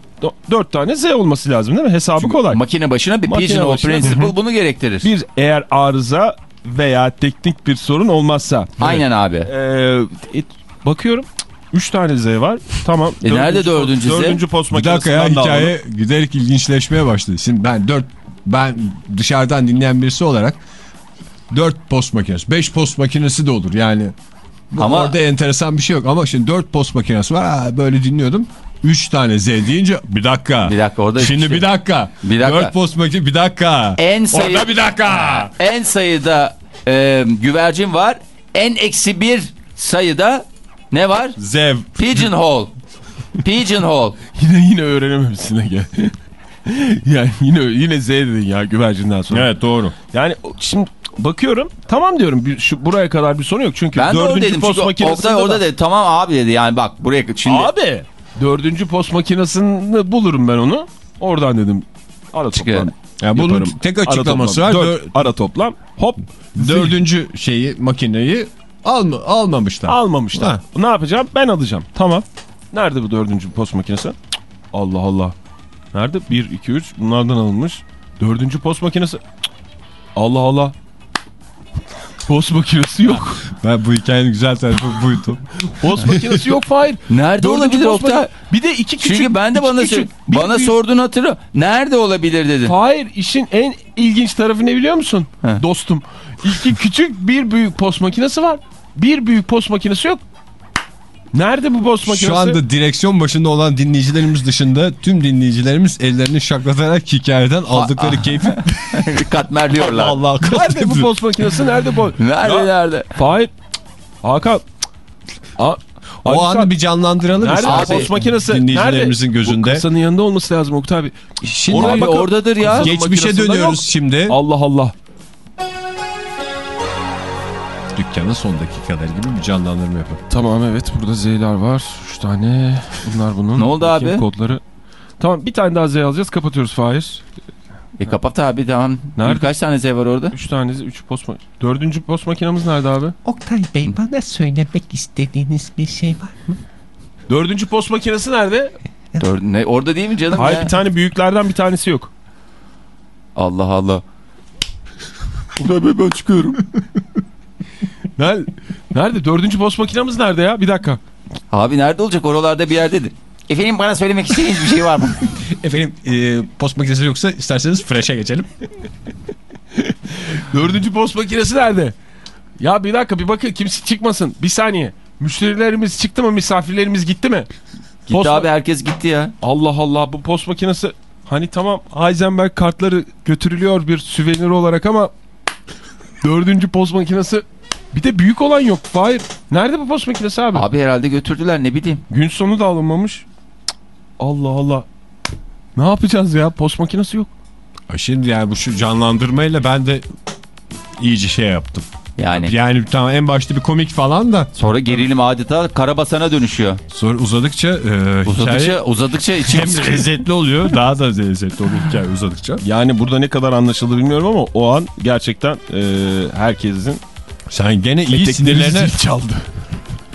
Dört tane Z olması lazım değil mi? Hesabı kolay. Makine başına bir Makine pigeonhole başına- principle bunu gerektirir. Bir eğer arıza veya teknik bir sorun olmazsa. Aynen abi. Ee, e, bakıyorum. Üç tane Z var. Tamam. E nerede dördüncü Z? Dördüncü post Bir dakika ya de alalım. hikaye giderek ilginçleşmeye başladı. Şimdi ben dört ben dışarıdan dinleyen birisi olarak dört post makinesi, beş post makinesi de olur yani. Bu Ama- orada enteresan bir şey yok ama şimdi dört post makinesi var. Ha, böyle dinliyordum. Üç tane Z deyince bir dakika. Bir dakika, orada Şimdi işte- bir dakika. Bir dakika. Dört post makinesi bir dakika. En sayı Orada bir dakika. en sayıda e, güvercin var. En eksi bir sayıda ne var? Zev. Pigeonhole. Pigeonhole. Yine yine öğrenememişsin Ege. yani yine yine Z dedin ya güvercinden sonra. Evet doğru. Yani şimdi bakıyorum tamam diyorum bir, şu buraya kadar bir sorun yok çünkü Ben de dördüncü dedim. post Çünkü makinesinde Oktay orada da- dedi. Tamam abi dedi. Yani bak buraya şimdi. Abi dördüncü post makinesini bulurum ben onu. Oradan dedim ara Çıkıyor. toplam. Ya bunun yaparım. tek Ara açıklaması toplam. var. Dör- ara toplam hop dördüncü şeyi makineyi alma, almamışlar. almamışlar. Ha. Ne yapacağım? Ben alacağım. Tamam. Nerede bu dördüncü post makinesi? Allah Allah. Nerede? 1, 2, 3 bunlardan alınmış. Dördüncü post makinesi. Allah Allah. Post makinesi yok. Ben bu hikayenin güzel tarafı buydu. Post makinesi yok Fahir. Nerede Dördüncü olabilir Oktay? Bir de iki küçük. Çünkü ben de bana küçük, bir bana büyük. sorduğunu hatırlıyorum. Nerede olabilir dedin. Hayır işin en ilginç tarafı ne biliyor musun? He. Dostum. İki küçük bir büyük post makinesi var. Bir büyük post makinesi yok. Nerede bu post makinesi? Şu anda direksiyon başında olan dinleyicilerimiz dışında tüm dinleyicilerimiz ellerini şaklatarak hikayeden aldıkları keyfi Katmerliyorlar. Allah Nerede bu post makinesi? Nerede bu? Nerede Ya, nerede? Fahir. Hakan. A O Ali anı bir canlandıralım. Nerede Abi, bu post makinesi? dinleyicilerimizin Nerede? gözünde. Bu kasanın yanında olması lazım Oktay abi. Şimdi Oraya Abi oradadır ya. Geç- geçmişe dönüyoruz yok. şimdi. Allah Allah. Dükkanın son dakikaları gibi bir canlandırma yapalım. Tamam evet burada Z'ler var. 3 tane. Bunlar bunun. Ne oldu abi? Kodları. Tamam bir tane daha Z alacağız. Kapatıyoruz Fahir. E kapat abi tamam. Nerede? Kaç tane Z var orada? 3 tanesi 3 post Dördüncü post makinamız nerede abi? Oktay Bey bana söylemek istediğiniz bir şey var mı? Dördüncü post makinesi nerede? Dört, ne, orada değil mi canım Hayır ya? bir tane büyüklerden bir tanesi yok. Allah Allah. Oktay ben çıkıyorum. nerede? Nerede? Dördüncü post makinamız nerede ya? Bir dakika. Abi nerede olacak? Oralarda bir yerdedir. Efendim bana söylemek istediğiniz bir şey var mı? Efendim e, post makinesi yoksa isterseniz fresh'e geçelim. Dördüncü post makinesi nerede? Ya bir dakika bir bakın kimse çıkmasın. Bir saniye. Müşterilerimiz çıktı mı? Misafirlerimiz gitti mi? Gitti Post- abi herkes gitti ya. Allah Allah bu post makinesi hani tamam Heisenberg kartları götürülüyor bir süvenir olarak ama dördüncü post makinesi bir de büyük olan yok. Hayır. Nerede bu post makinesi abi? Abi herhalde götürdüler ne bileyim. Gün sonu da alınmamış. Allah Allah. Ne yapacağız ya? Post makinesi yok. Şimdi yani bu şu canlandırmayla ben de iyice şey yaptım. Yani Yani tamam en başta bir komik falan da sonra gerilim adeta karabasana dönüşüyor. sonra uzadıkça e, hikaye Uzadıkça uzadıkça içim hem lezzetli oluyor daha da lezzetli oluyor hikaye uzadıkça. Yani burada ne kadar anlaşıldı bilmiyorum ama o an gerçekten e, herkesin Sen gene iyi etekleri sinirlerine çaldı.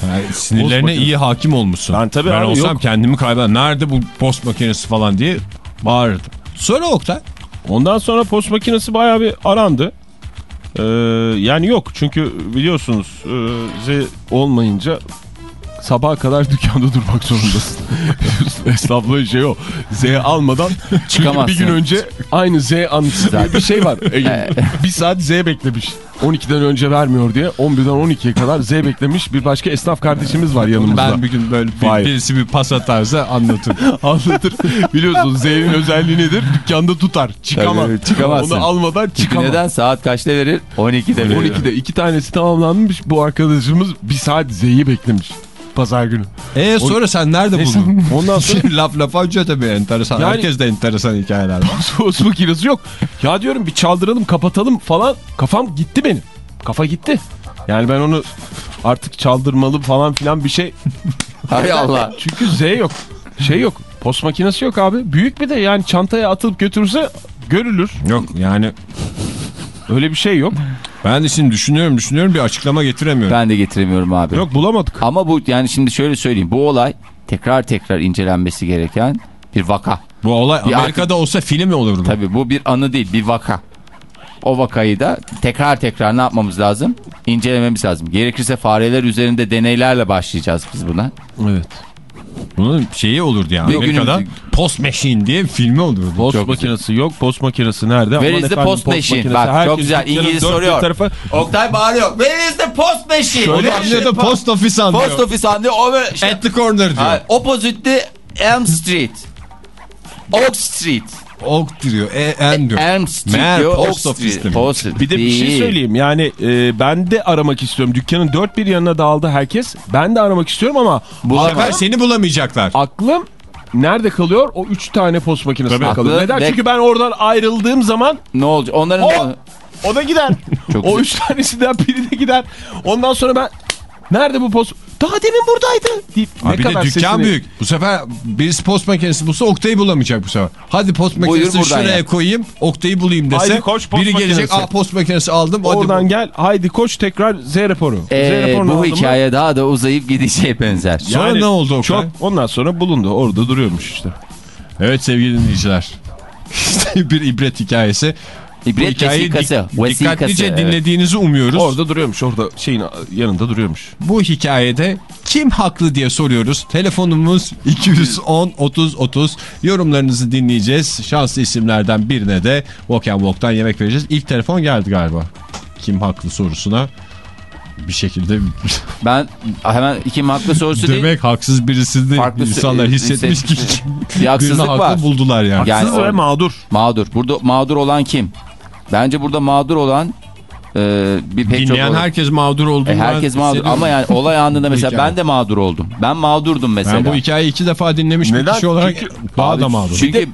Yani sinirlerine Post iyi hakim olmuşsun. Ben tabii abi, olsam yok. kendimi kaybeder. Nerede bu post makinesi falan diye bağırırdım. Sonra Oktay. Ondan sonra post makinesi bayağı bir arandı. Ee, yani yok çünkü biliyorsunuz e, Z olmayınca sabaha kadar dükkanda durmak zorundasın. Esnaflığın şey o. Z almadan Çıkamazsın. bir gün önce aynı Z anısı diye bir şey var. Ege. bir saat Z beklemiş. 12'den önce vermiyor diye 11'den 12'ye kadar Z beklemiş bir başka esnaf kardeşimiz var yanımızda. Ben bir gün böyle bir, Hayır. birisi bir pas atarsa anlatırım. Anlatır. Biliyorsun Z'nin özelliği nedir? Dükkanda tutar. Çıkamaz. Tabii, çıkamazsın. Onu almadan çıkamaz. Neden? Saat kaçta verir? 12'de verir. 12'de iki tanesi tamamlanmış. Bu arkadaşımız bir saat Z'yi beklemiş. Pazar günü. E sonra sen nerede buldun? ondan sonra- laf lafa açıyor tabii enteresan. Yani- Herkes de enteresan hikayeler var. Sos makinesi yok. Ya diyorum bir çaldıralım kapatalım falan. Kafam gitti benim. Kafa gitti. Yani ben onu artık çaldırmalı falan filan bir şey. Hay Allah. Çünkü Z yok. Şey yok. Post makinesi yok abi. Büyük bir de yani çantaya atılıp götürürse görülür. Yok yani Öyle bir şey yok. ben de şimdi düşünüyorum düşünüyorum bir açıklama getiremiyorum. Ben de getiremiyorum abi. Yok bulamadık. Ama bu yani şimdi şöyle söyleyeyim. Bu olay tekrar tekrar incelenmesi gereken bir vaka. Bu olay Bir Amerika'da olsa film olurdu. Tabii bu bir anı değil bir vaka. O vakayı da tekrar tekrar ne yapmamız lazım? İncelememiz lazım. Gerekirse fareler üzerinde deneylerle başlayacağız biz buna. Evet. Bunun şeyi olurdu yani. Bir Amerika'da günümüzde- Post Machine diye filmi olurdu. Post Çok makinesi yok. Post makinesi nerede? Where Aman is the efendim, post machine? Bak, çok güzel. İngiliz soruyor. Tarafa... Oktay bağırıyor. Where is the post machine? Şöyle Öyle Bir de şey- post office anlıyor. Post office anlıyor. O böyle şey- At the corner diyor. Ha, opposite Elm Street. Oak Street. Oak diyor. E, en diyor. Elm Street diyor. post office. Post Bir de bir şey söyleyeyim. Yani e, ben de aramak istiyorum. Dükkanın dört bir yanına dağıldı herkes. Ben de aramak istiyorum ama Bu sefer seni bulamayacaklar. aklım nerede kalıyor? O üç tane post makinesinde Tabii. kalıyor. Aklı Neden? ve- Çünkü ben oradan ayrıldığım zaman Ne olacak? Onların o, o da gider. Çok o güzel. üç tanesinden biri de gider. Ondan sonra ben nerede bu post? Daha demin buradaydı. Deyip ne Abi bir de kadar dükkan sesini- büyük. Bu sefer birisi post makinesi bulsa Oktay'ı bulamayacak bu sefer. Hadi post makinesini şuraya ya. koyayım Oktay'ı bulayım dese. Haydi koş, post biri gelecek makinesi. aa post makinesi aldım. Hadi Oradan bu- gel haydi koş tekrar Z raporu. Z Ee, raporunu bu aldım mı? hikaye daha da uzayıp gideceğe benzer. Sonra ne oldu Oktay? Çok ondan sonra bulundu. Orada duruyormuş işte. Evet sevgili dinleyiciler. İşte bir ibret hikayesi. İbret hikayeyi vesikası. dik- Vesikası, dikkatlice evet. dinlediğinizi umuyoruz. Orada duruyormuş orada şeyin yanında duruyormuş. Bu hikayede kim haklı diye soruyoruz. Telefonumuz 210 30 30. Yorumlarınızı dinleyeceğiz. Şanslı isimlerden birine de Walk and Walk'tan yemek vereceğiz. İlk telefon geldi galiba. Kim haklı sorusuna bir şekilde Ben hemen kim haklı sorusu değil. demek haksız birisi de Farklı insanlar se- hissetmiş ki hissetmiş. Bir haksızlık var. buldular yani. Yani o- ve mağdur. Mağdur. Burada mağdur olan kim? Bence burada mağdur olan e, bir pek çok Dinleyen olan- herkes mağdur olduğunu E, herkes mağdur ama yani olay anında mesela ben de mağdur oldum. Ben mağdurdum mesela. Ben bu hikayeyi iki defa dinlemiş bir Neden? kişi olarak Çünkü- daha da mağdur. Çünkü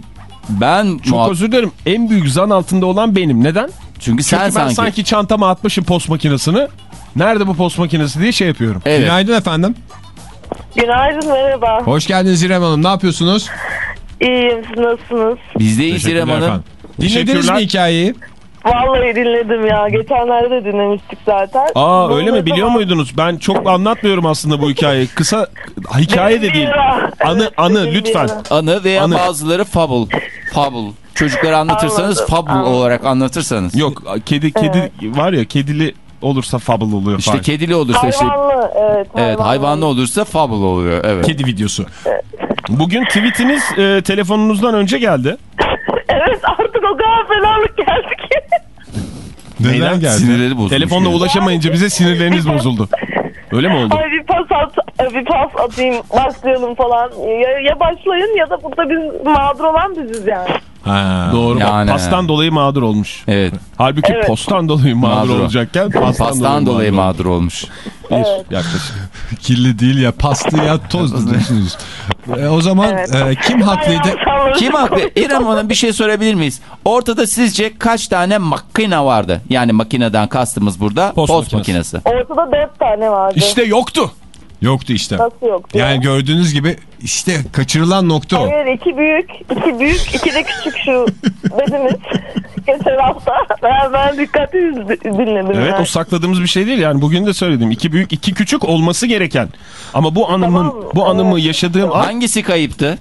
ben Çok muha- özür dilerim. En büyük zan altında olan benim. Neden? çünkü sen Çünkü ben sanki, sanki. çantama atmışım post makinesini. Nerede bu post makinesi diye şey yapıyorum. evet. Günaydın efendim. Günaydın merhaba. Hoş geldiniz İrem Hanım. Ne yapıyorsunuz? İyiyim siz nasılsınız? Biz de İrem Teşekkürler Hanım. efendim. Dinlediniz mi hikayeyi? Vallahi dinledim ya. Geçenlerde de dinlemiştik zaten. Aa Bu öyle mi? Biliyor zaman- muydunuz? Ben çok anlatmıyorum aslında bu hikayeyi. Kısa hikaye de değil. Anı Evet, anı lütfen. Anı veya Anı. bazıları fable. Fable. Çocuklara anlatırsanız Anladım, fable anladım. olarak anlatırsanız. Yok kedi kedi var ya kedili olursa fable oluyor İşte falan. kedili olursa işte. Hayvanlı evet. Evet hayvanlı olursa fable oluyor. Evet. Kedi videosu. Bugün tweetiniz e, telefonunuzdan önce geldi. Evet artık o kadar fenalık geldi. Neden geldi? Sinirleri bozulmuş. Telefonla yani. ulaşamayınca bize sinirleriniz bozuldu. Öyle mi oldu? Ay bir pas at, bir pas atayım başlayalım falan. Ya, ya başlayın ya da burada biz mağdur olan biziz yani. Ha. Doğru. Yani. pastan dolayı mağdur olmuş. Evet. Halbuki Evet. postan dolayı mağdur, Mağdur. olacakken pastan, Pastan dolayı mağdur. mağdur olmuş. Bir yaklaşık. Kirli değil ya pastı ya toz diyorsunuz. E, o zaman Evet. e, kim haklıydı? Kim haklı? İrem Hanım bir şey sorabilir miyiz? Ortada sizce kaç tane makine vardı? Yani makineden kastımız burada Post post, makinesi. makinesi. Ortada dört tane vardı. İşte yoktu. Yoktu işte. Nasıl yoktu? Yani ya? gördüğünüz gibi işte kaçırılan nokta o. Hayır iki büyük, iki büyük, iki de küçük şu dediniz. Geçen hafta ben, ben dikkatli dinledim. Evet yani. o sakladığımız bir şey değil yani bugün de söyledim. İki büyük iki küçük olması gereken. Ama bu anımın Tamam, bu anımı evet. yaşadığım an Hangisi kayıptı?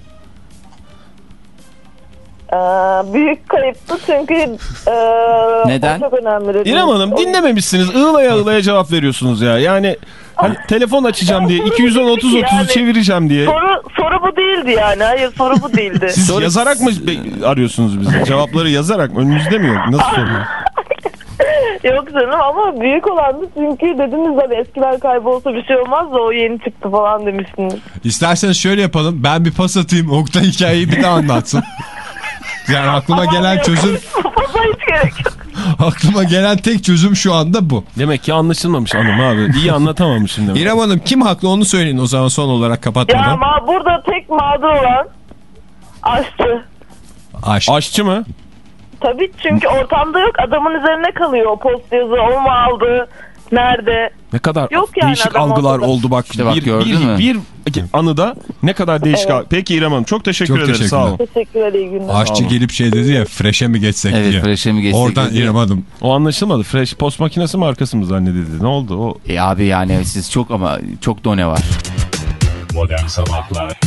Ee, büyük kayıptı çünkü e, Neden? çok önemli. İrem Hanım dinlememişsiniz. Iğlaya ığlaya cevap veriyorsunuz ya. Yani hani telefon açacağım diye 210 30 30'u Yani- çevireceğim diye. Soru, soru bu değildi yani. Hayır soru bu değildi. Siz Soru- yazarak mı arıyorsunuz bizi? Cevapları yazarak mı? Önünüzde mi yok? Nasıl soruyor? Yok canım ama büyük olandı çünkü dediniz hani eskiler kaybolsa bir şey olmaz da o yeni çıktı falan demiştiniz. İsterseniz şöyle yapalım. Ben bir pas atayım. Oktay hikayeyi bir daha anlatsın. Yani aklıma gelen çözüm Fazla hiç gerek yok. aklıma gelen tek çözüm şu anda bu. Demek ki anlaşılmamış hanım abi. İyi anlatamamışsın demek. İrem Hanım kim haklı onu söyleyin o zaman son olarak Ya kapatmadan. ama burada tek mağdur olan aşçı. Aşk. Aşçı mı? Tabii çünkü ortamda yok adamın üzerine kalıyor o post yazı o mu aldı nerede Ne kadar Yok yani değişik algılar ortada. oldu bak. İşte bak, bir, gördün bir, mü? bir anıda ne kadar değişik. Evet. Peki İrem Hanım çok teşekkür Çok ederiz. teşekkürler. Sağ olun. teşekkürler iyi günler. Aşçı gelip şey dedi ya fresh'e mi geçsek Evet, diye. fresh'e mi geçsek Oradan diye. İrem Hanım. O anlaşılmadı. Fresh post makinesi markası mı zannedildi? Ne oldu? O E abi yani siz çok ama çok done var. Modern Sabahlar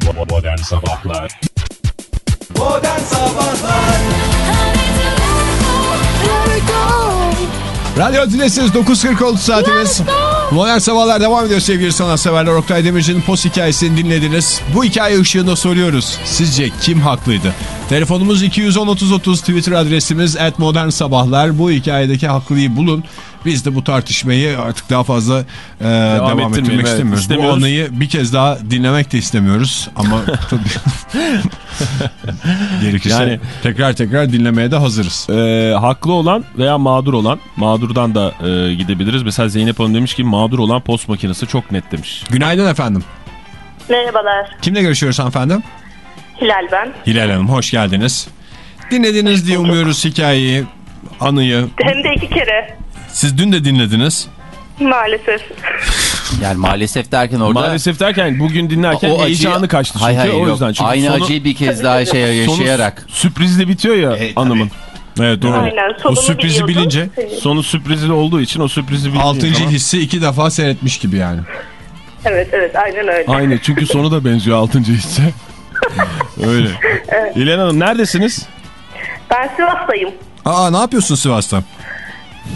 Bo- Modern Sabahlar Radyo Dilesiz 9.40 oldu saatimiz. Modern Sabahlar devam ediyor sevgili sanatseverler. Oktay Demirci'nin post hikayesini dinlediniz. Bu hikaye ışığında soruyoruz. Sizce kim haklıydı? Telefonumuz 210-30-30 Twitter adresimiz at Modern Sabahlar. Bu hikayedeki haklıyı bulun. Biz de bu tartışmayı artık daha fazla e, devam, ettirmeyelim, ettirmek evet. istemiyoruz. Bu İstemiyoruz. anıyı bir kez daha dinlemek de istemiyoruz. Ama tabii gerekirse Yani- tekrar tekrar dinlemeye de hazırız. Ee, haklı olan veya mağdur olan mağdurdan da e, gidebiliriz. Mesela Zeynep Hanım demiş ki mağdur olan post makinesi çok net demiş. Günaydın efendim. Merhabalar Kimle görüşüyoruz hanımefendi? Hilal ben. Hilal Hanım hoş geldiniz. Dinlediniz diye umuyoruz hikayeyi, anıyı. Hem de iki kere Siz dün de dinlediniz. maalesef. Yani maalesef derken orada... Maalesef derken bugün dinlerken acıyı- heyecanı kaçtı çünkü Hayır, hayır, o yüzden. Çünkü Aynı sonu- acıyı bir kez daha şey sonu yaşayarak. sürprizle bitiyor ya anımın. Evet doğru. Aynen, O sürprizi biliyordum. bilince Sonu sürprizli olduğu için o sürprizi bildiğin altıncı zaman- hissi iki defa seyretmiş gibi yani. Evet evet aynen öyle. Aynı çünkü sonu da benziyor 6. hisse. Öyle. İlhan Hanım neredesiniz? Ben Sivas'tayım. Aa ne yapıyorsun Sivas'ta?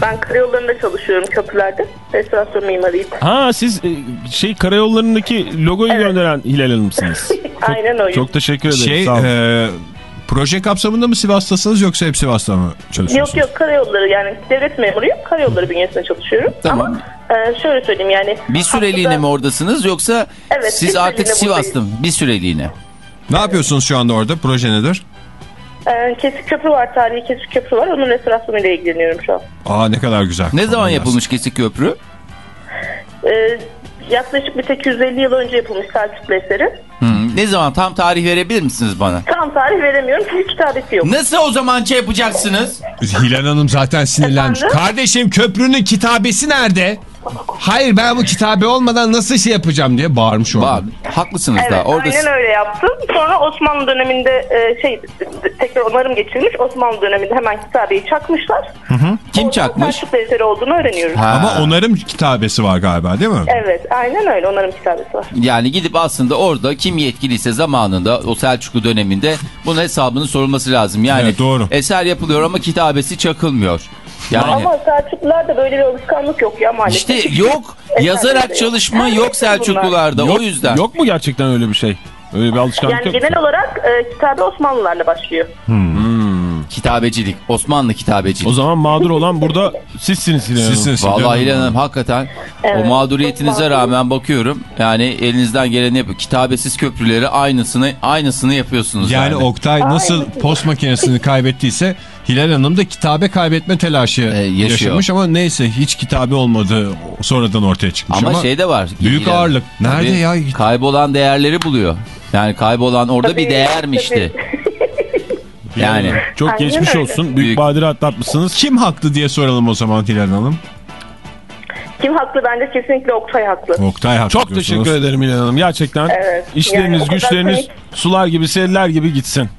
Ben karayollarında çalışıyorum köprülerde. Restorasyon mimarıyım. Ha siz e, şey karayollarındaki logoyu gönderen Hilal Hanım mısınız? Aynen öyle. Çok teşekkür ederim. Şey Sağ olun. e, proje kapsamında mı Sivas'tasınız yoksa hep Sivas'ta mı çalışıyorsunuz? Yok yok karayolları yani devlet memuruyum. Karayolları bünyesinde çalışıyorum. Tamam. Ama e, şöyle söyleyeyim yani. Bir süreliğine haftada- mi oradasınız yoksa Evet, siz artık Sivas'ta mı? Bir süreliğine. Ne yapıyorsunuz şu anda orada? Proje nedir? E, Kesik Köprü var, tarihi Kesik Köprü var. Onun restorasyonuyla ilgileniyorum şu an. Aa ne kadar güzel. Ne zaman Olmaz. yapılmış Kesik Köprü? E, yaklaşık bir 850 yıl önce yapılmış Selçuklu eseri. Hı, Ne zaman tam tarih verebilir misiniz bana? Tam tarih veremiyorum çünkü kitabesi yok. Nasıl o zaman şey yapacaksınız? Hilal Hanım zaten sinirlenmiş. Efendim? Kardeşim köprünün kitabesi nerede? Hayır ben bu kitabe olmadan nasıl şey yapacağım diye bağırmış orada. Bak haklısınız Evet da orada aynen öyle yaptım. Sonra Osmanlı döneminde e, şey tekrar onarım geçirilmiş. Osmanlı döneminde hemen kitabeyi çakmışlar. kim Oradan çakmış? Selçuklu eseri olduğunu öğreniyoruz. Ha, Ama onarım kitabesi var galiba değil mi? Evet aynen öyle onarım kitabesi var. Yani gidip aslında orada kim yetkiliyse zamanında o Selçuklu döneminde bunun hesabının sorulması lazım. Yani Evet, doğru. eser yapılıyor ama kitabesi çakılmıyor. Yani Ama Selçuklularda böyle bir alışkanlık yok ya maalesef. işte yok yazarak yok. çalışma yok. Selçuklularda o yüzden. Yok mu gerçekten öyle bir şey? Öyle bir alışkanlık Yani yok. genel olarak e, kitabe Osmanlılarla başlıyor. Kitabecilik Osmanlı kitabecilik. O zaman mağdur olan burada sizsiniz Hilal Hanım. Sizsiniz. Hilal Vallahi Hanım. Hilal Hanım hakikaten o Evet, mağduriyetinize çok rağmen bakıyorum yani elinizden geleni yapıyor. Kitabesiz köprüleri aynısını aynısını yapıyorsunuz yani. Yani Oktay nasıl Aynen. post makinesini kaybettiyse Hilal Hanım da kitabe kaybetme telaşı yaşıyor. yaşamış ama neyse hiç kitabe olmadı sonradan ortaya çıkmış ama, ama, şey de var. büyük Hilal- ağırlık. Nerede Tabii, ya? Kaybolan değerleri buluyor. Yani kaybolan orada bir Tabii, Yani Çok Aynen geçmiş öyle. olsun. Büyük, Büyük- badire atlatmışsınız. kim haklı diye soralım o zaman Hilal Hanım. Kim haklı? Bence kesinlikle Oktay haklı. Oktay haklı Çok diyorsunuz. teşekkür ederim Hilal Hanım. Gerçekten Evet. işleriniz, Yani güçleriniz panik- sular gibi, seller gibi gitsin.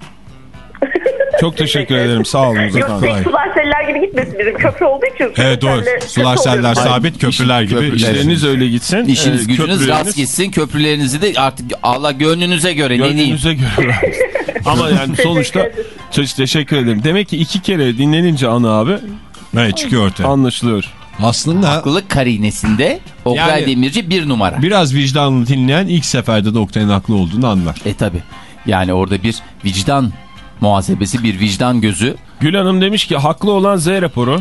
Çok teşekkür ederim. Sağ olun. Yok pek sular seller gibi gitmesin bizim köprü olduğu için. Evet doğru. Sular seller sabit köprüler gibi. İşleriniz öyle gitsin. işiniz Ee, gücünüz rast gitsin. Köprülerinizi de artık Allah gönlünüze göre ne diyeyim. Gönlünüze göre. Ama yani sonuçta çok teşekkür ederim. Demek ki iki kere dinlenince anı abi Evet çıkıyor ortaya. anlaşılıyor. Aslında Haklılık karinesinde Oktay Yani- Demirci bir numara. biraz vicdanlı dinleyen ilk seferde de Oktay'ın haklı olduğunu anlar. E tabi. Yani orada bir vicdan muhasebesi, bir vicdan gözü. Gül Hanım demiş ki haklı olan Z raporu.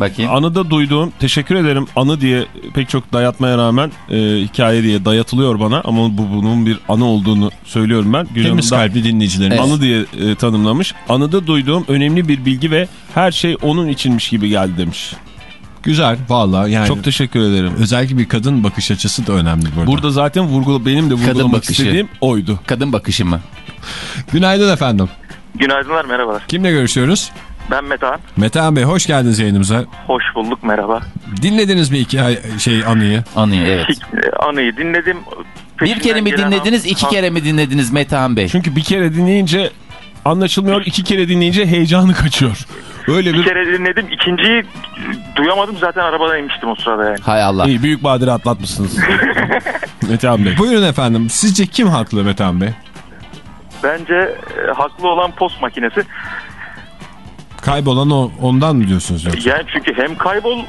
Bakayım. Anıda duyduğum teşekkür ederim anı diye pek çok dayatmaya rağmen e, hikaye diye dayatılıyor bana ama bu bunun bir anı olduğunu söylüyorum ben. Gül Temiz kalpli dinleyicilerimiz. Evet. anı diye e, tanımlamış. Anıda duyduğum önemli bir bilgi ve her şey onun içinmiş gibi geldi demiş. Güzel vallahi yani. Çok teşekkür ederim. Özellikle bir kadın bakış açısı da önemli burada. Burada zaten vurgula benim de vurgulamak bakışı. istediğim oydu. Kadın bakışı mı? Günaydın efendim. Günaydınlar merhabalar. Kimle görüşüyoruz? Ben Metehan. Metehan Bey hoş geldiniz yayınımıza. Hoş bulduk merhaba. Dinlediniz mi hikaye şey anıyı? Anıyı evet. Hik- Anıyı dinledim. Bir kere mi dinlediniz, an- iki kere mi dinlediniz Metehan Bey? Çünkü bir kere dinleyince anlaşılmıyor, iki kere dinleyince heyecanı kaçıyor. Öyle Bir bir kere dinledim. İkinciyi duyamadım zaten arabada inmiştim o sırada yani. Hay Allah. İyi, büyük badire atlatmışsınız. Metehan Bey. Buyurun efendim. Sizce kim haklı Metehan Bey? Bence e, haklı olan post makinesi. Kaybolan o, ondan mı diyorsunuz yoksa? Yani çünkü hem kayboldu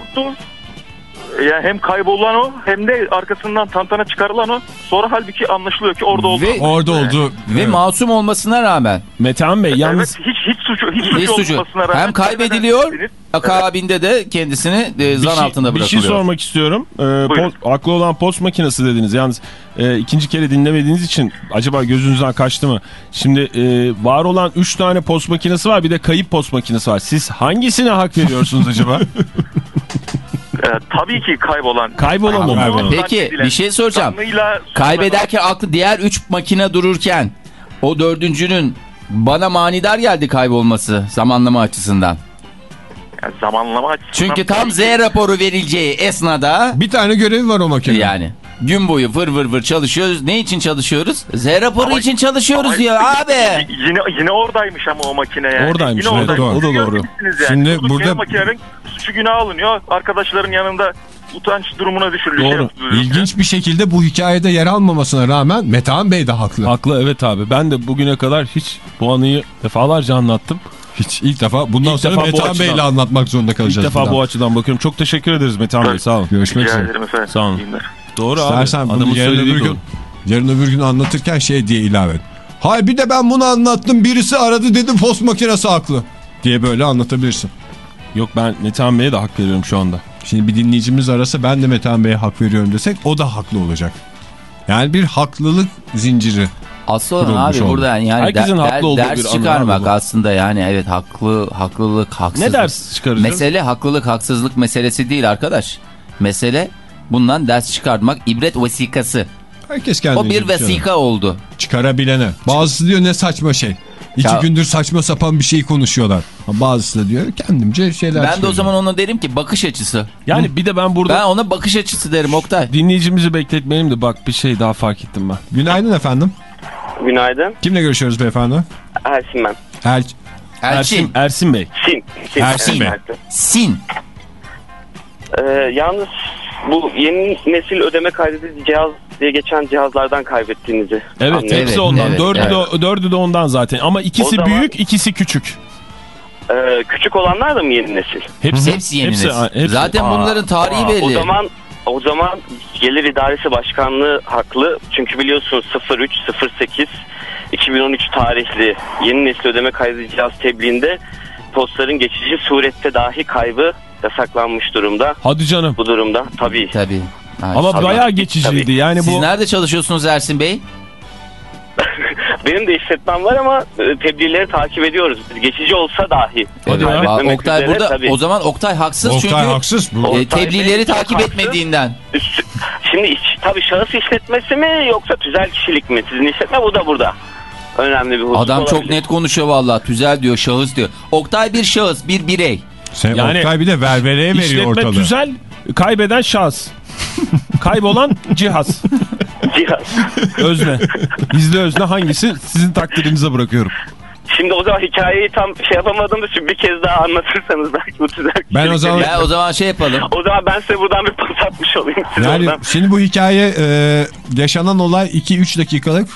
yani hem kaybolan o hem de arkasından tantana çıkarılan o. Sonra halbuki anlaşılıyor ki orada oldu. Ve, Orada oldu. ve masum olmasına rağmen Metehan Bey yalnız Evet hiç hiç suçu hiç suçu, suçu olmasına rağmen hem kaybediliyor Evet. akabinde de kendisini e, zan şey, altında bir şey bırakılıyor. sormak istiyorum. Ee, post- haklı olan post makinesi dediniz. Yalnız e, ikinci kere dinlemediğiniz için acaba gözünüzden kaçtı mı? Şimdi e, var olan 3 tane post makinesi var bir de kayıp post makinesi var. Siz hangisine hak veriyorsunuz acaba? E, tabii ki kaybolan. Kaybolan mı? Kaybolan. Peki bir şey soracağım. Kaybederken aklı diğer 3 makine dururken o dördüncünün bana manidar geldi kaybolması zamanlama açısından. Yani zamanlama açısından. Çünkü tam Z raporu verileceği esnada Bir tane görevi var o makinenin. yani gün boyu vır vır vır çalışıyoruz. Ne için çalışıyoruz? Z raporu Ama- için çalışıyoruz Ama- diyor abi. Yine yine oradaymış ama o makine yani. Oradaymış, Yine evet, oradaymış. doğru. O da doğru. Yani. Şimdi Durduk burada- makinenin suçu günah alınıyor. Arkadaşların yanında utanç durumuna düşürülüyor. Doğru. Şey İlginç bir şekilde bu hikayede yer almamasına rağmen Metehan Bey de haklı. Haklı evet abi. Ben de bugüne kadar hiç bu anıyı defalarca anlattım. Hiç ilk defa bundan İlk sonra defa bu Metehan açıdan- Bey'le anlatmak zorunda İlk kalacağız. defa bundan. bu açıdan bakıyorum. Çok teşekkür ederiz Metehan Bey sağ olun. Görüşmek üzere. ederim efendim. Sağ olun. Doğru İstersen abi. bunu yarın öbür doğru. gün, yarın öbür gün anlatırken şey diye ilave et. Hayır bir de ben bunu anlattım birisi aradı dedi post makinesi haklı diye böyle anlatabilirsin. Yok ben Metehan Bey'e de hak veriyorum şu anda. Şimdi bir dinleyicimiz arasa ben de Metehan Bey'e hak veriyorum desek o da haklı olacak. Yani bir haklılık zinciri. Asıl olan abi oldu. burada yani Herkesin der- haklı der- olduğu bir ders anı çıkarmak bu. aslında yani evet haklı haklılık haksızlık. Ne ders çıkaracağız? Mesele haklılık haksızlık meselesi değil arkadaş. Mesele bundan ders çıkartmak ibret vesikası. Herkes kendince O bir şey vesika oldu. çıkarabilene. Bazısı diyor ne saçma şey. İki Ya- gündür saçma sapan bir şey konuşuyorlar. Bazısı da diyor kendimce şeyler Ben de o zaman ona derim ki bakış açısı. Yani bir de ben burada Ben ona bakış açısı derim Oktay. dinleyicimizi bekletmeyelim de bak bir şey daha fark ettim ben. Günaydın efendim. Günaydın. Kimle görüşüyoruz beyefendi? Ersin ben. Elçin. Ersin, Ersin Bey. Sin. Sin. Ersin Bey. Sin. Ee, yalnız bu yeni nesil ödeme kaydedici cihaz diye geçen cihazlardan kaybettiğinizi Evet anlıyorum. hepsi Evet, ondan. evet, dördü, evet. De, dördü de ondan zaten. Ama ikisi O zaman- büyük ikisi küçük. Ee, küçük olanlar da mı yeni nesil? Hepsi, Hepsi yeni hepsi- nesil. hepsi- Zaten Aa, bunların tarihi aa, belli. O zaman o zaman Gelir İdaresi Başkanlığı haklı. Çünkü biliyorsun 03 08 2013 tarihli yeni nesil ödeme kaydedici cihaz tebliğinde postların geçici surette dahi kaybı yasaklanmış durumda. Hadi canım. Bu durumda tabii. Tabii. Ha, Ama tabii. bayağı geçiciydi. Tabii. Yani Siz bu nerede çalışıyorsunuz Ersin Bey? Benim de işletmem var ama e, tebliğleri takip ediyoruz. Geçici olsa dahi. Hadi ya. Oktay üzere burada tabii. o zaman Oktay haksız Oktay çünkü haksız. Bu. e, tebliğleri takip haksız. etmediğinden. Üst- Şimdi iş- tabii şahıs işletmesi mi yoksa tüzel kişilik mi? Sizin işletme bu da burada. Önemli bir husus Adam çok olabilir. net konuşuyor vallahi. Tüzel diyor, şahıs diyor. Oktay bir şahıs, bir birey. Sen Yani Oktay bir de ververeye veriyor işletme ortalığı. tüzel, kaybeden şahıs. Kaybolan cihaz. Cihaz. Özne. Gizli özne hangisi sizin takdirinize bırakıyorum. Şimdi o zaman hikayeyi tam şey yapamadığımız için bir kez daha anlatırsanız belki bu tüzel Ben o kişilik zaman- Ya o zaman şey yapalım. O zaman ben size buradan bir pas atmış olayım. Yani oradan. şimdi bu hikaye e, yaşanan olay 2-3 dakikalık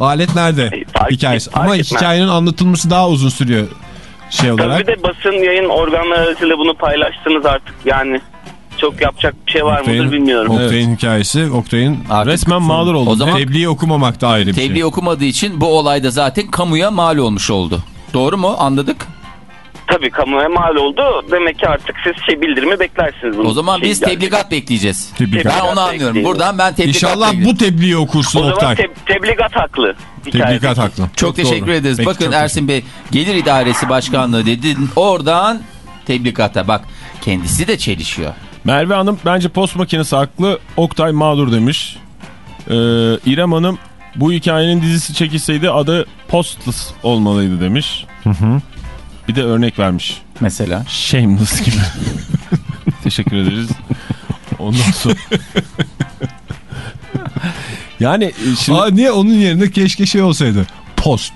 alet nerede E, fark- hikayesi. fark Ama hikayenin anlatılması daha uzun sürüyor şey Tabii olarak. bir de basın yayın organları aracılığıyla bunu paylaştınız artık yani. Çok yapacak bir şey var mıdır bilmiyorum. Oktay'ın hikayesi. Oktay'ın Resmen mağdur oldum. O zaman tebliği okumamak da ayrı bir tebliğ şey. okumadığı için bu olayda zaten kamuya mal olmuş oldu. Doğru mu? Anladık. Tabii kamuya mal oldu. Demek ki artık siz şey bildirimi beklersiniz. Bunun O zaman şey biz yani. tebligat bekleyeceğiz. Tebligat. Ben onu anlıyorum. Buradan ben tebligat İnşallah bekleyeceğim. bu tebliği okursun O zaman Oktay. te- tebligat haklı. Tebligat haklı. Çok, teşekkür doğru. ederiz. Peki, Bakın çok Ersin Bey Gelir İdaresi Başkanlığı dedin. Oradan teblikata bak. Kendisi de çelişiyor. Merve Hanım bence post makinesi haklı. Oktay mağdur demiş. Ee, İrem Hanım bu hikayenin dizisi çekilseydi adı Postless olmalıydı demiş. Bir de örnek vermiş. Mesela. Shameless gibi. Teşekkür ederiz. Ondan sonra... yani e, şimdi... Aa, niye onun yerine keşke şey olsaydı. Post.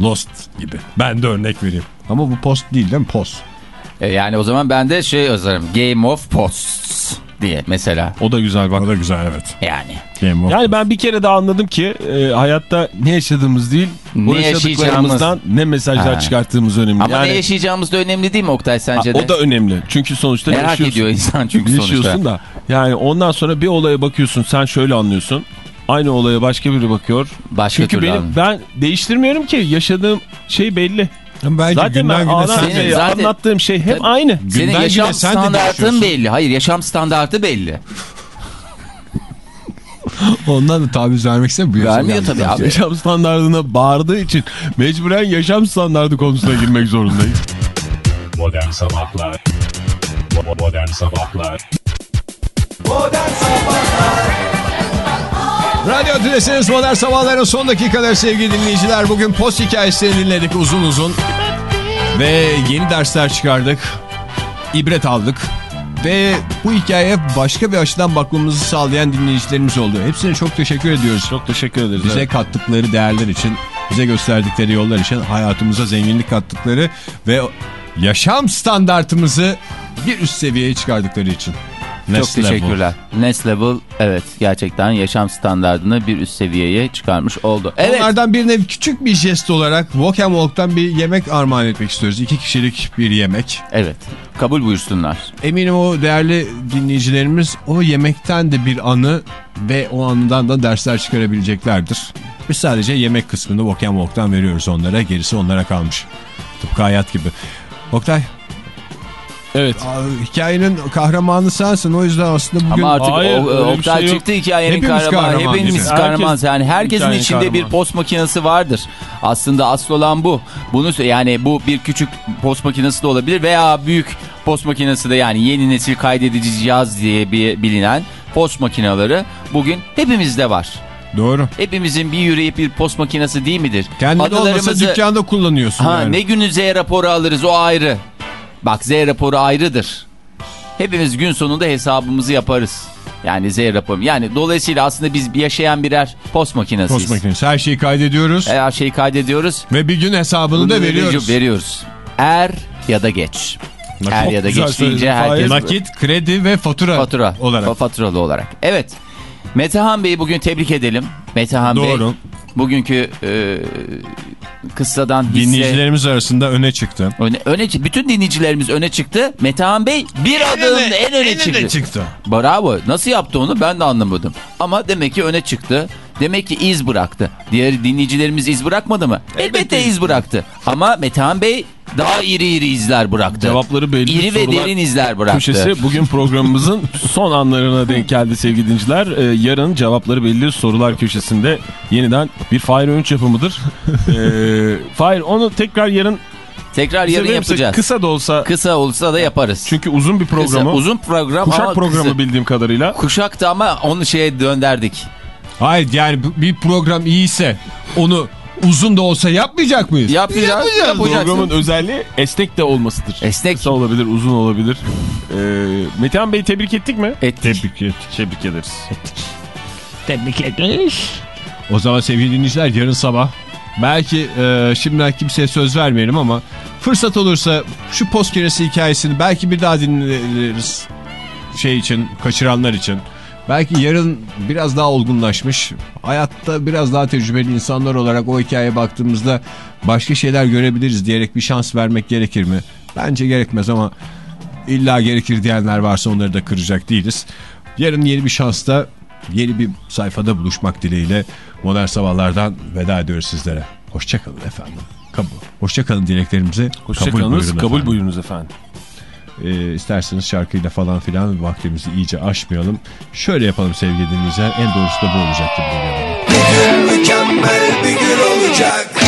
Lost gibi. Ben de örnek vereyim. Ama bu post değil değil mi? Post. E, yani o zaman ben de şey yazarım. Game of Posts diye mesela. O da güzel bak. O da güzel evet. Yani. Yani ben bir kere daha anladım ki e, hayatta ne yaşadığımız değil, Ne yaşadıklarımızdan ne mesajlar Ha. çıkarttığımız önemli. Ama yani, ne yaşayacağımız da önemli değil mi Oktay sence de? o da önemli. Çünkü sonuçta Merak yaşıyorsun. ediyor insan çünkü yaşıyorsun sonuçta. da. Yani ondan sonra bir olaya bakıyorsun sen şöyle anlıyorsun. Aynı olaya başka biri bakıyor. Başka Çünkü benim ben değiştirmiyorum ki yaşadığım şey belli. Bence Zaten günden ben güne sen Senin de- zaten- anlattığım şey hep Tabii. aynı. Senin Günden yaşam güne sen de standartın belli. Hayır yaşam standartı belli. Ondan da taviz vermek istemiyor. Vermiyor tabii abi. Yaşam standartına bağırdığı için mecburen yaşam standardı konusuna girmek zorundayız. Modern Sabahlar Bo- Modern Sabahlar Radyo Tülesi'niz Modern Sabahların son dakikaları sevgili dinleyiciler. Bugün post hikayesini dinledik uzun uzun. Ve yeni dersler çıkardık. İbret aldık. Ve bu hikayeye başka bir açıdan bakmamızı sağlayan dinleyicilerimiz oldu. Hepsine çok teşekkür ediyoruz. Çok teşekkür ederiz. Bize evet. kattıkları değerler için, bize gösterdikleri yollar için, hayatımıza zenginlik kattıkları ve yaşam standartımızı bir üst seviyeye çıkardıkları için. Çok Next level. teşekkürler. Next Level evet gerçekten yaşam standartını bir üst seviyeye çıkarmış oldu. Evet. Onlardan birine küçük bir jest olarak Walk and Walk'tan bir yemek armağan etmek istiyoruz. İki kişilik bir yemek. Evet. Kabul buyursunlar. Eminim o değerli dinleyicilerimiz o yemekten de bir anı ve o anından da dersler çıkarabileceklerdir. Biz sadece yemek kısmını Walk and Walk'tan veriyoruz onlara. Gerisi onlara kalmış. Tıpkı hayat gibi. Oktay, Evet. aa, hikayenin kahramanı sensin. O yüzden aslında bugün... Ama artık Hayır, o, bir Oktay şey yok. çıktı hikayenin Hepimiz kahramanı. kahraman Hepimiz bizim. kahraman. Herkes Yani herkesin içinde bir kahramanı. post makinesi vardır. Aslında asıl olan bu. Bunu yani bu bir küçük post makinesi de olabilir veya büyük post makinesi de yani yeni nesil kaydedici cihaz diye bir bilinen post makineleri bugün hepimizde var. Doğru. Hepimizin bir yüreği bir post makinesi değil midir? Kendin olmasa dükkanda kullanıyorsun Ha, yani. Ne günü Z raporu alırız o ayrı. Bak Z raporu ayrıdır. Hepimiz gün sonunda hesabımızı yaparız. Yani Z raporu. Yani dolayısıyla aslında biz yaşayan birer post makinesiyiz. Post makinesi. Her şeyi kaydediyoruz. Her şeyi kaydediyoruz. Ve bir gün hesabını da Bunu veriyoruz. veriyoruz. Er ya da geç. Er Çok ya da geç deyince herkes Nakit, kredi ve fatura, fatura olarak. fa- faturalı olarak. Evet. Metehan Bey'i bugün tebrik edelim. Metehan Bey Doğru. bugünkü e, kıssadan hisse Dinleyicilerimiz arasında öne çıktı. öne, öne bütün dinleyicilerimiz öne çıktı. Metehan Bey bir adım en öne çıktı. çıktı. Bravo. Nasıl yaptı onu ben de anlamadım. Ama demek ki öne çıktı. Demek ki iz bıraktı. Diğer dinleyicilerimiz iz bırakmadı mı? Elbette, iz bıraktı. Ama Metehan Bey daha iri iri izler bıraktı. Cevapları belli İri ve derin izler bıraktı. Köşesi bugün programımızın son anlarına denk geldi sevgili dinciler. Ee, yarın cevapları belli sorular köşesinde yeniden bir Fahir Öğünç yapımıdır. ee, Fahir onu tekrar yarın Tekrar bize yarın yapacağız. Kısa da olsa Kısa olsa da yaparız. çünkü uzun bir Kısa, programı. uzun program Kuşak ama programı kısa. bildiğim kadarıyla. Kuşaktı ama onu şeye dönderdik. Hayır yani bir program iyiyse onu uzun da olsa yapmayacak mıyız? Yapacağız. Yapacaksın. Programın özelliği esnek de olmasıdır. Esnek. Kısa olabilir, uzun olabilir. Ee, Metehan Bey'i tebrik ettik mi? Ettik. Tebrik ettik. Tebrik ederiz. Tebrik ederiz. O zaman sevgili dinleyiciler yarın sabah belki e, şimdiden kimseye söz vermeyelim ama fırsat olursa şu post hikayesini belki bir daha dinleriz şey için kaçıranlar için. Belki yarın biraz daha olgunlaşmış, hayatta biraz daha tecrübeli insanlar olarak o hikayeye baktığımızda başka şeyler görebiliriz diyerek bir şans vermek gerekir mi? Bence gerekmez ama illa gerekir diyenler varsa onları da kıracak değiliz. Yarın yeni bir şansta yeni bir sayfada buluşmak dileğiyle Modern Sabahlar'dan veda ediyoruz sizlere. Hoşçakalın efendim. Kabul. Hoşçakalın dileklerimize kabul Hoşçakalınız, buyurun kabul efendim. buyurunuz efendim. Ee, isterseniz şarkıyla falan filan vaktimizi iyice aşmayalım. Şöyle yapalım sevgili dinleyiciler. En doğrusu da bu olacak gibi geliyor bana. Mükemmel bir gün olacak